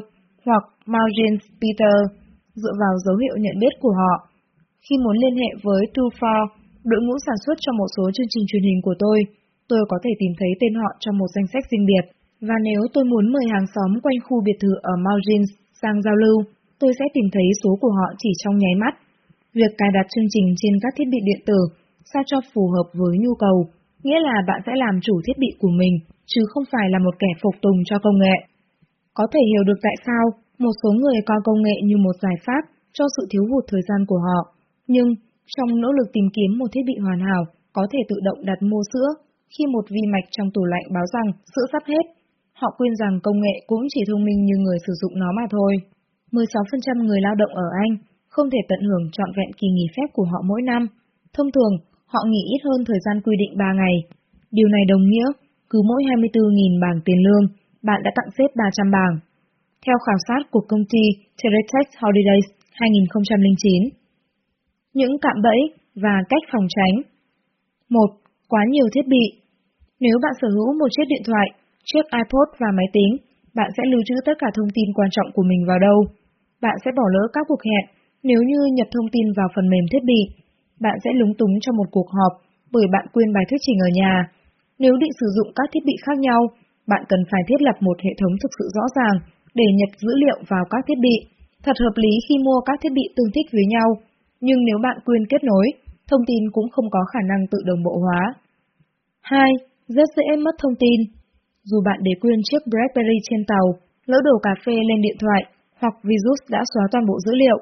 hoặc Margins Peter, dựa vào dấu hiệu nhận biết của họ. Khi muốn liên hệ với Tufo, for, đội ngũ sản xuất cho một số chương trình truyền hình của tôi, tôi có thể tìm thấy tên họ trong một danh sách riêng biệt. Và nếu tôi muốn mời hàng xóm quanh khu biệt thự ở Margins sang giao lưu, tôi sẽ tìm thấy số của họ chỉ trong nháy mắt. Việc cài đặt chương trình trên các thiết bị điện tử sao cho phù hợp với nhu cầu, nghĩa là bạn sẽ làm chủ thiết bị của mình, chứ không phải là một kẻ phục tùng cho công nghệ. Có thể hiểu được tại sao một số người coi công nghệ như một giải pháp cho sự thiếu hụt thời gian của họ, nhưng trong nỗ lực tìm kiếm một thiết bị hoàn hảo có thể tự động đặt mua sữa, khi một vi mạch trong tủ lạnh báo rằng sữa sắp hết, họ quên rằng công nghệ cũng chỉ thông minh như người sử dụng nó mà thôi. 16% người lao động ở Anh không thể tận hưởng trọn vẹn kỳ nghỉ phép của họ mỗi năm. Thông thường, họ nghỉ ít hơn thời gian quy định 3 ngày. Điều này đồng nghĩa, cứ mỗi 24.000 bảng tiền lương, bạn đã tặng xếp 300 bảng. Theo khảo sát của công ty Teretex Holidays 2009. Những cạm bẫy và cách phòng tránh 1. Quá nhiều thiết bị Nếu bạn sở hữu một chiếc điện thoại, chiếc iPod và máy tính, bạn sẽ lưu trữ tất cả thông tin quan trọng của mình vào đâu. Bạn sẽ bỏ lỡ các cuộc hẹn nếu như nhập thông tin vào phần mềm thiết bị. Bạn sẽ lúng túng trong một cuộc họp bởi bạn quên bài thuyết trình ở nhà. Nếu định sử dụng các thiết bị khác nhau, bạn cần phải thiết lập một hệ thống thực sự rõ ràng để nhập dữ liệu vào các thiết bị. Thật hợp lý khi mua các thiết bị tương thích với nhau, nhưng nếu bạn quên kết nối, thông tin cũng không có khả năng tự đồng bộ hóa. 2. Rất dễ mất thông tin. Dù bạn để quên chiếc BlackBerry trên tàu, lỡ đổ cà phê lên điện thoại, hoặc virus đã xóa toàn bộ dữ liệu,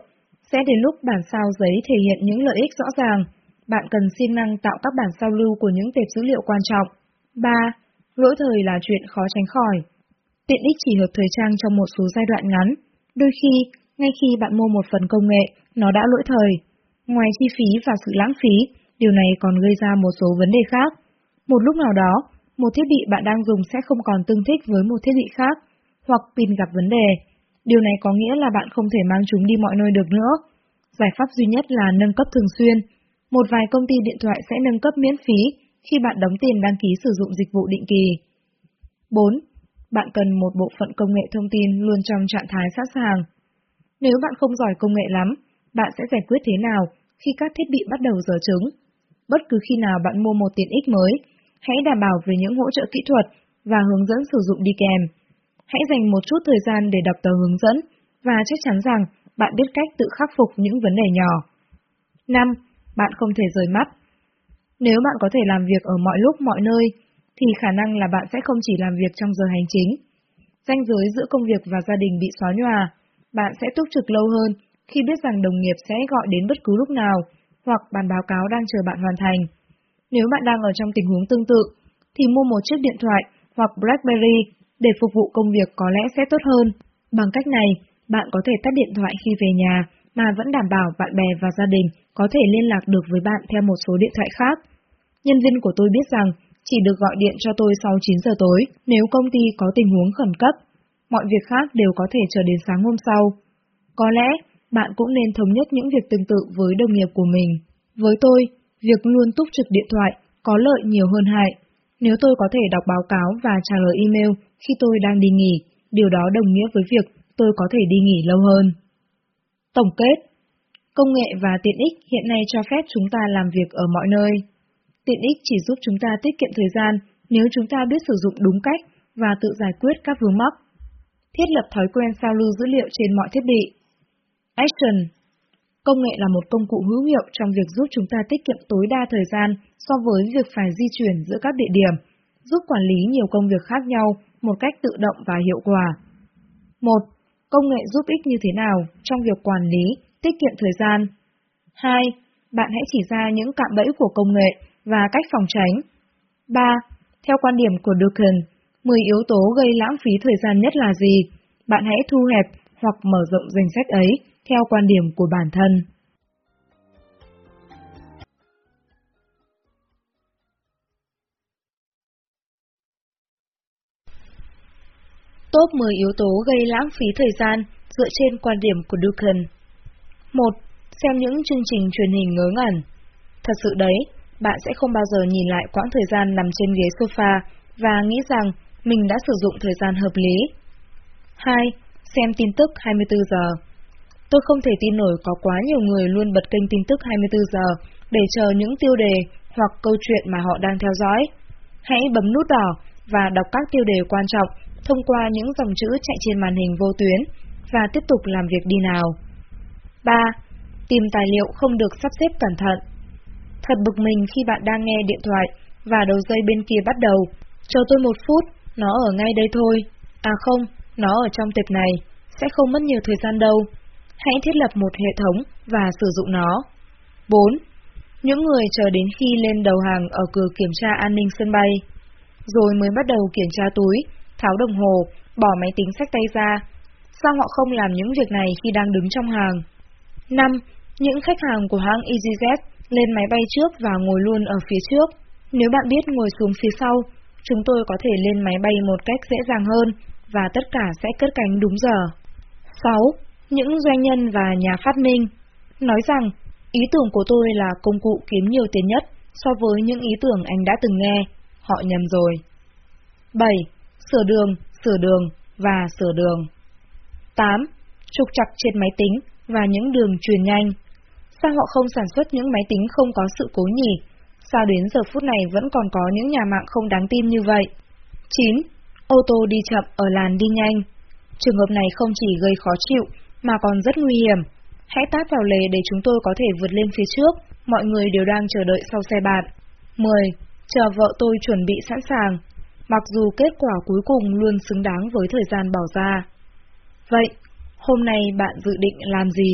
sẽ đến lúc bản sao giấy thể hiện những lợi ích rõ ràng. Bạn cần siêng năng tạo các bản sao lưu của những tệp dữ liệu quan trọng. 3. Lỗi thời là chuyện khó tránh khỏi. Tiện ích chỉ hợp thời trang trong một số giai đoạn ngắn. Đôi khi, ngay khi bạn mua một phần công nghệ, nó đã lỗi thời. Ngoài chi phí và sự lãng phí, điều này còn gây ra một số vấn đề khác. Một lúc nào đó, một thiết bị bạn đang dùng sẽ không còn tương thích với một thiết bị khác, hoặc pin gặp vấn đề. Điều này có nghĩa là bạn không thể mang chúng đi mọi nơi được nữa. Giải pháp duy nhất là nâng cấp thường xuyên. Một vài công ty điện thoại sẽ nâng cấp miễn phí khi bạn đóng tiền đăng ký sử dụng dịch vụ định kỳ. 4. Bạn cần một bộ phận công nghệ thông tin luôn trong trạng thái sẵn sàng. Nếu bạn không giỏi công nghệ lắm, bạn sẽ giải quyết thế nào khi các thiết bị bắt đầu dở trứng? Bất cứ khi nào bạn mua một tiện ích mới, hãy đảm bảo về những hỗ trợ kỹ thuật và hướng dẫn sử dụng đi kèm. Hãy dành một chút thời gian để đọc tờ hướng dẫn và chắc chắn rằng bạn biết cách tự khắc phục những vấn đề nhỏ. 5. Bạn không thể rời mắt. Nếu bạn có thể làm việc ở mọi lúc mọi nơi, thì khả năng là bạn sẽ không chỉ làm việc trong giờ hành chính. Danh giới giữa công việc và gia đình bị xóa nhòa, bạn sẽ túc trực lâu hơn khi biết rằng đồng nghiệp sẽ gọi đến bất cứ lúc nào, hoặc bản báo cáo đang chờ bạn hoàn thành. Nếu bạn đang ở trong tình huống tương tự, thì mua một chiếc điện thoại hoặc BlackBerry để phục vụ công việc có lẽ sẽ tốt hơn. Bằng cách này, bạn có thể tắt điện thoại khi về nhà mà vẫn đảm bảo bạn bè và gia đình có thể liên lạc được với bạn theo một số điện thoại khác. Nhân viên của tôi biết rằng chỉ được gọi điện cho tôi sau 9 giờ tối nếu công ty có tình huống khẩn cấp. Mọi việc khác đều có thể chờ đến sáng hôm sau. Có lẽ, bạn cũng nên thống nhất những việc tương tự với đồng nghiệp của mình. Với tôi, việc luôn túc trực điện thoại có lợi nhiều hơn hại. Nếu tôi có thể đọc báo cáo và trả lời email khi tôi đang đi nghỉ, điều đó đồng nghĩa với việc tôi có thể đi nghỉ lâu hơn. Tổng kết Công nghệ và tiện ích hiện nay cho phép chúng ta làm việc ở mọi nơi. Tiện ích chỉ giúp chúng ta tiết kiệm thời gian nếu chúng ta biết sử dụng đúng cách và tự giải quyết các vướng mắc. Thiết lập thói quen sao lưu dữ liệu trên mọi thiết bị. Action Công nghệ là một công cụ hữu hiệu trong việc giúp chúng ta tiết kiệm tối đa thời gian so với việc phải di chuyển giữa các địa điểm, giúp quản lý nhiều công việc khác nhau một cách tự động và hiệu quả. 1. Công nghệ giúp ích như thế nào trong việc quản lý, tiết kiệm thời gian? 2. Bạn hãy chỉ ra những cạm bẫy của công nghệ và cách phòng tránh. 3. Theo quan điểm của Dukin, 10 yếu tố gây lãng phí thời gian nhất là gì? Bạn hãy thu hẹp hoặc mở rộng danh sách ấy theo quan điểm của bản thân. Top 10 yếu tố gây lãng phí thời gian dựa trên quan điểm của Duncan. 1. Xem những chương trình truyền hình ngớ ngẩn. Thật sự đấy, bạn sẽ không bao giờ nhìn lại quãng thời gian nằm trên ghế sofa và nghĩ rằng mình đã sử dụng thời gian hợp lý. 2. Xem tin tức 24 giờ. Tôi không thể tin nổi có quá nhiều người luôn bật kênh tin tức 24 giờ để chờ những tiêu đề hoặc câu chuyện mà họ đang theo dõi. Hãy bấm nút đỏ và đọc các tiêu đề quan trọng thông qua những dòng chữ chạy trên màn hình vô tuyến và tiếp tục làm việc đi nào. 3. Tìm tài liệu không được sắp xếp cẩn thận. Thật bực mình khi bạn đang nghe điện thoại và đầu dây bên kia bắt đầu. Chờ tôi một phút, nó ở ngay đây thôi. À không, nó ở trong tệp này, sẽ không mất nhiều thời gian đâu. Hãy thiết lập một hệ thống và sử dụng nó. 4. Những người chờ đến khi lên đầu hàng ở cửa kiểm tra an ninh sân bay, rồi mới bắt đầu kiểm tra túi, tháo đồng hồ, bỏ máy tính sách tay ra. Sao họ không làm những việc này khi đang đứng trong hàng? 5. Những khách hàng của hãng EasyJet lên máy bay trước và ngồi luôn ở phía trước. Nếu bạn biết ngồi xuống phía sau, chúng tôi có thể lên máy bay một cách dễ dàng hơn và tất cả sẽ cất cánh đúng giờ. 6. Những doanh nhân và nhà phát minh nói rằng ý tưởng của tôi là công cụ kiếm nhiều tiền nhất so với những ý tưởng anh đã từng nghe. Họ nhầm rồi. 7. Sửa đường, sửa đường và sửa đường. 8. Trục chặt trên máy tính và những đường truyền nhanh. Sao họ không sản xuất những máy tính không có sự cố nhỉ? Sao đến giờ phút này vẫn còn có những nhà mạng không đáng tin như vậy? 9. Ô tô đi chậm ở làn đi nhanh. Trường hợp này không chỉ gây khó chịu, mà còn rất nguy hiểm. Hãy tát vào lề để chúng tôi có thể vượt lên phía trước, mọi người đều đang chờ đợi sau xe bạn. 10. Chờ vợ tôi chuẩn bị sẵn sàng, mặc dù kết quả cuối cùng luôn xứng đáng với thời gian bỏ ra. Vậy, hôm nay bạn dự định làm gì?